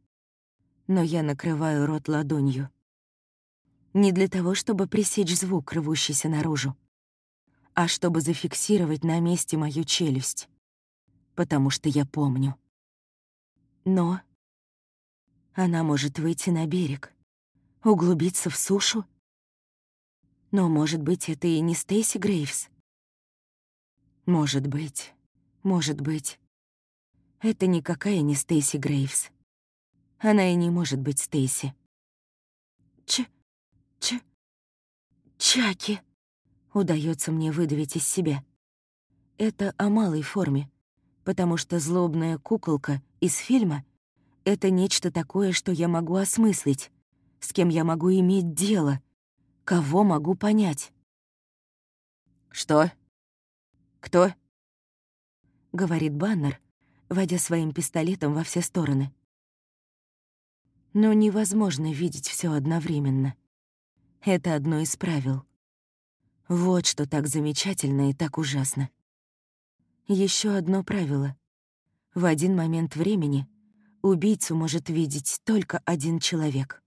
Но я накрываю рот ладонью. Не для того, чтобы пресечь звук, рвущийся наружу, а чтобы зафиксировать на месте мою челюсть. Потому что я помню. Но она может выйти на берег, углубиться в сушу. Но, может быть, это и не Стейси Грейвс? Может быть, может быть. Это никакая не Стейси Грейвс. Она и не может быть Стейси. Ч... Ч... Чаки. Удается мне выдавить из себя. Это о малой форме. Потому что злобная куколка из фильма — это нечто такое, что я могу осмыслить, с кем я могу иметь дело, кого могу понять. «Что? Кто?» — говорит Баннер, водя своим пистолетом во все стороны. Но невозможно видеть все одновременно. Это одно из правил. Вот что так замечательно и так ужасно. Еще одно правило. В один момент времени убийцу может видеть только один человек.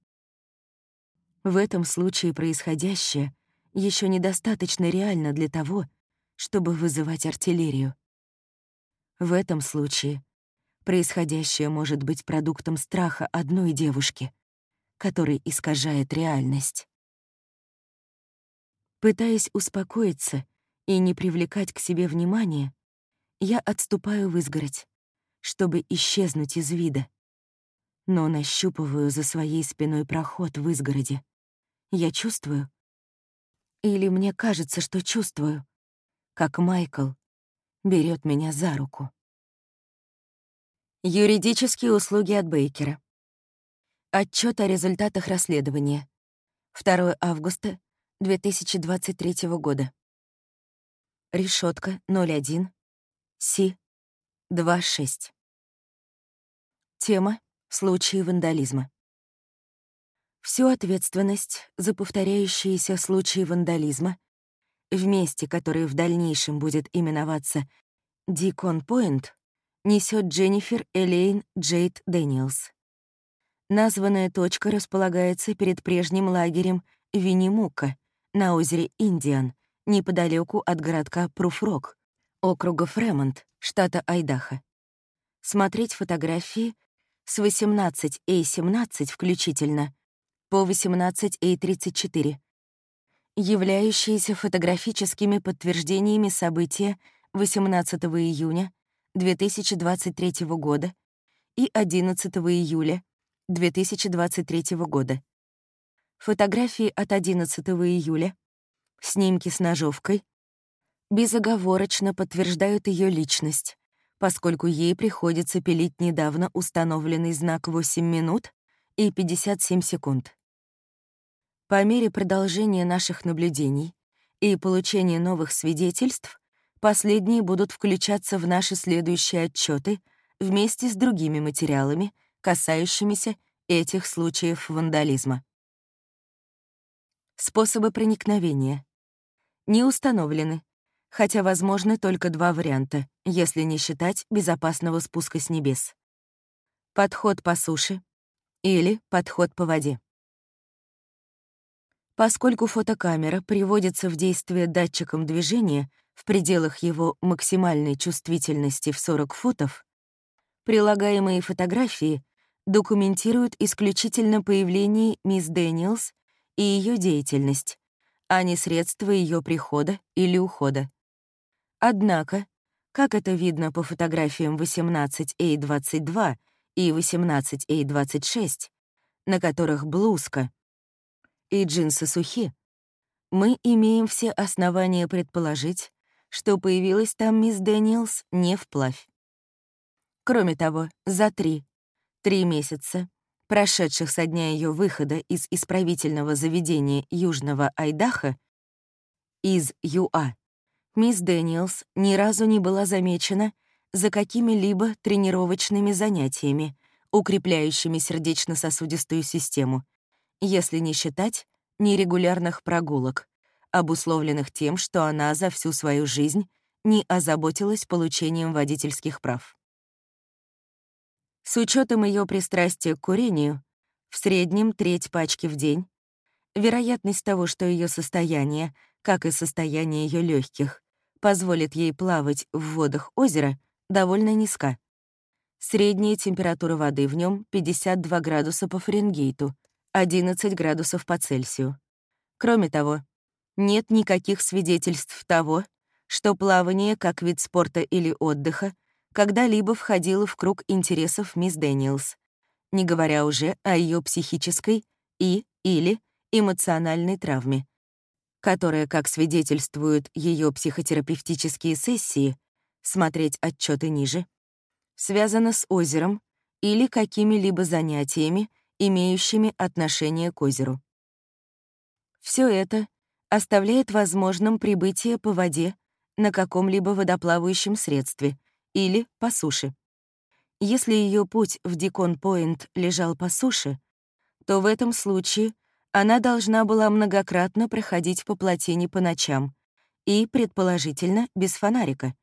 В этом случае происходящее еще недостаточно реально для того, чтобы вызывать артиллерию. В этом случае происходящее может быть продуктом страха одной девушки, который искажает реальность. Пытаясь успокоиться и не привлекать к себе внимания, я отступаю в изгородь, чтобы исчезнуть из вида. Но нащупываю за своей спиной проход в изгороде. Я чувствую, или мне кажется, что чувствую, как Майкл берет меня за руку. Юридические услуги от Бейкера. Отчет о результатах расследования. 2 августа 2023 года. Решетка 01 Си 26. Тема — случаи вандализма. Всю ответственность за повторяющиеся случаи вандализма в месте, которое в дальнейшем будет именоваться Дикон Пойнт, несет Дженнифер Элейн Джейд Дэниелс. Названная точка располагается перед прежним лагерем Виннимука на озере Индиан, неподалеку от городка Пруфрок, округа Фремонт, штата Айдахо. Смотреть фотографии с 18A17 включительно по 18A34, являющиеся фотографическими подтверждениями события 18 июня 2023 года и 11 июля 2023 года. Фотографии от 11 июля, снимки с ножовкой, безоговорочно подтверждают ее личность, поскольку ей приходится пилить недавно установленный знак 8 минут и 57 секунд. По мере продолжения наших наблюдений и получения новых свидетельств, последние будут включаться в наши следующие отчеты вместе с другими материалами, касающимися этих случаев вандализма. Способы проникновения. Не установлены, хотя возможны только два варианта, если не считать безопасного спуска с небес. Подход по суше или подход по воде. Поскольку фотокамера приводится в действие датчиком движения в пределах его максимальной чувствительности в 40 футов, прилагаемые фотографии документируют исключительно появление мисс Дэниелс и ее деятельность, а не средства ее прихода или ухода. Однако, как это видно по фотографиям 18A22 и 18A26, на которых блузка, и джинсы сухи, мы имеем все основания предположить, что появилась там мисс Дэниелс не вплавь. Кроме того, за три, три месяца, прошедших со дня ее выхода из исправительного заведения Южного Айдаха, из ЮА, мисс Дэниелс ни разу не была замечена за какими-либо тренировочными занятиями, укрепляющими сердечно-сосудистую систему — если не считать нерегулярных прогулок, обусловленных тем, что она за всю свою жизнь не озаботилась получением водительских прав. С учетом ее пристрастия к курению, в среднем треть пачки в день, вероятность того, что ее состояние, как и состояние ее легких, позволит ей плавать в водах озера, довольно низка. Средняя температура воды в нем 52 градуса по Фаренгейту, 11 градусов по Цельсию. Кроме того, нет никаких свидетельств того, что плавание как вид спорта или отдыха когда-либо входило в круг интересов мисс Дэниелс, не говоря уже о ее психической и или эмоциональной травме, которая, как свидетельствуют ее психотерапевтические сессии, смотреть отчеты ниже, связано с озером или какими-либо занятиями, имеющими отношение к озеру. Все это оставляет возможным прибытие по воде на каком-либо водоплавающем средстве или по суше. Если ее путь в Дикон-Пойнт лежал по суше, то в этом случае она должна была многократно проходить по плотине по ночам и, предположительно, без фонарика.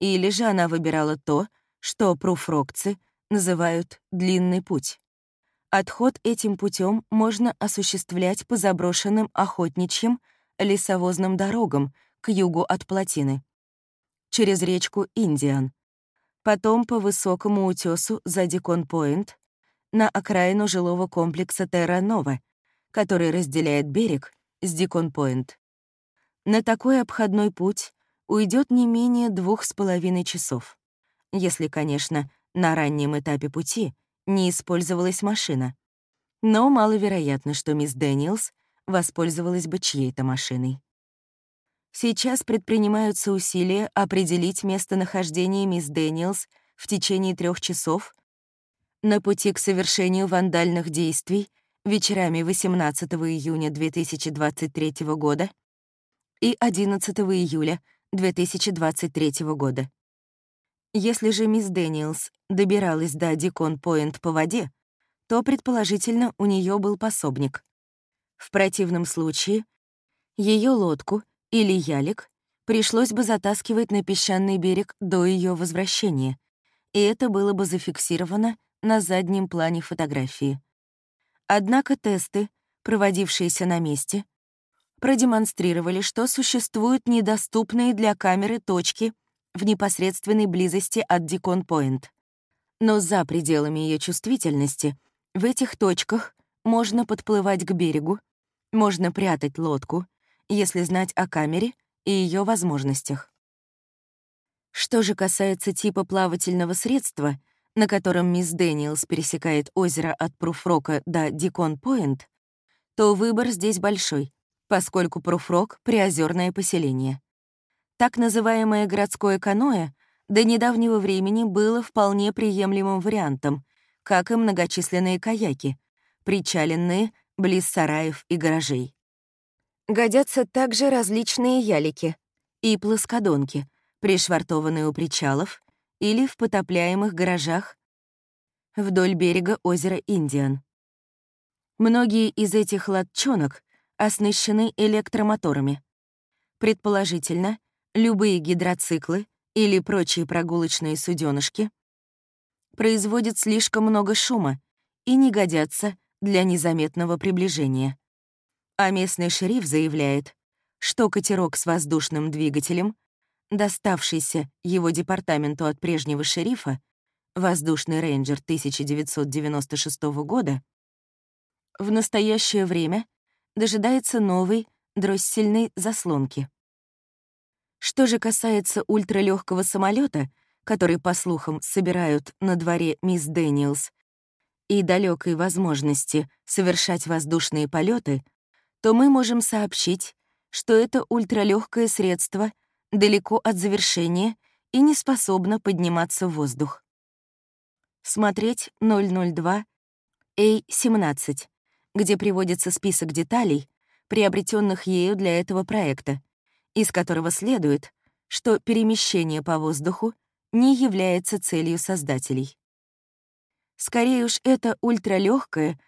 Или же она выбирала то, что пруфрокцы называют «длинный путь». Отход этим путем можно осуществлять по заброшенным охотничьим лесовозным дорогам к югу от плотины, через речку Индиан, потом по высокому утесу за Дикон-Пойнт на окраину жилого комплекса Терра-Нова, который разделяет берег с Дикон-Пойнт. На такой обходной путь уйдет не менее двух с половиной часов, если, конечно, на раннем этапе пути не использовалась машина. Но маловероятно, что мисс Дэниелс воспользовалась бы чьей-то машиной. Сейчас предпринимаются усилия определить местонахождение мисс Дэниелс в течение трех часов на пути к совершению вандальных действий вечерами 18 июня 2023 года и 11 июля 2023 года. Если же мисс Дэниелс добиралась до Дикон-Пойнт по воде, то, предположительно, у нее был пособник. В противном случае ее лодку или ялик пришлось бы затаскивать на песчаный берег до ее возвращения, и это было бы зафиксировано на заднем плане фотографии. Однако тесты, проводившиеся на месте, продемонстрировали, что существуют недоступные для камеры точки — в непосредственной близости от Дикон-Пойнт. Но за пределами ее чувствительности в этих точках можно подплывать к берегу, можно прятать лодку, если знать о камере и ее возможностях. Что же касается типа плавательного средства, на котором мисс Дэниелс пересекает озеро от Пруфрока до Дикон-Пойнт, то выбор здесь большой, поскольку Пруфрок — приозерное поселение. Так называемое городское каноэ до недавнего времени было вполне приемлемым вариантом, как и многочисленные каяки, причаленные близ сараев и гаражей. Годятся также различные ялики и плоскодонки, пришвартованные у причалов или в потопляемых гаражах вдоль берега озера Индиан. Многие из этих лодчонок оснащены электромоторами. Предположительно, любые гидроциклы или прочие прогулочные суденышки производят слишком много шума и не годятся для незаметного приближения. А местный шериф заявляет, что катерок с воздушным двигателем, доставшийся его департаменту от прежнего шерифа, воздушный рейнджер 1996 года, в настоящее время дожидается новой дроссельной заслонки. Что же касается ультралегкого самолета, который, по слухам, собирают на дворе мисс Дэниелс, и далекой возможности совершать воздушные полеты, то мы можем сообщить, что это ультралегкое средство далеко от завершения и не способно подниматься в воздух. Смотреть 002 A17, где приводится список деталей, приобретенных ею для этого проекта, из которого следует, что перемещение по воздуху не является целью создателей. Скорее уж это ультралегкое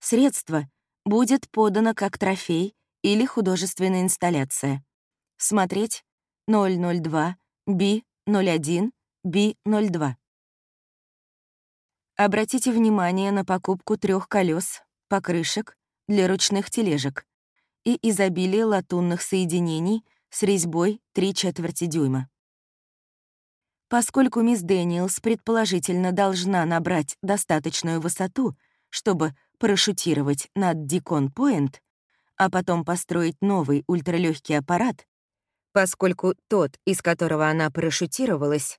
средство будет подано как трофей или художественная инсталляция. Смотреть 002 B01 B02. Обратите внимание на покупку трех колес, покрышек для ручных тележек и изобилие латунных соединений — с резьбой 3 четверти дюйма. Поскольку мисс Дэниелс предположительно должна набрать достаточную высоту, чтобы парашютировать над Дикон-Пойнт, а потом построить новый ультралегкий аппарат, поскольку тот, из которого она парашютировалась,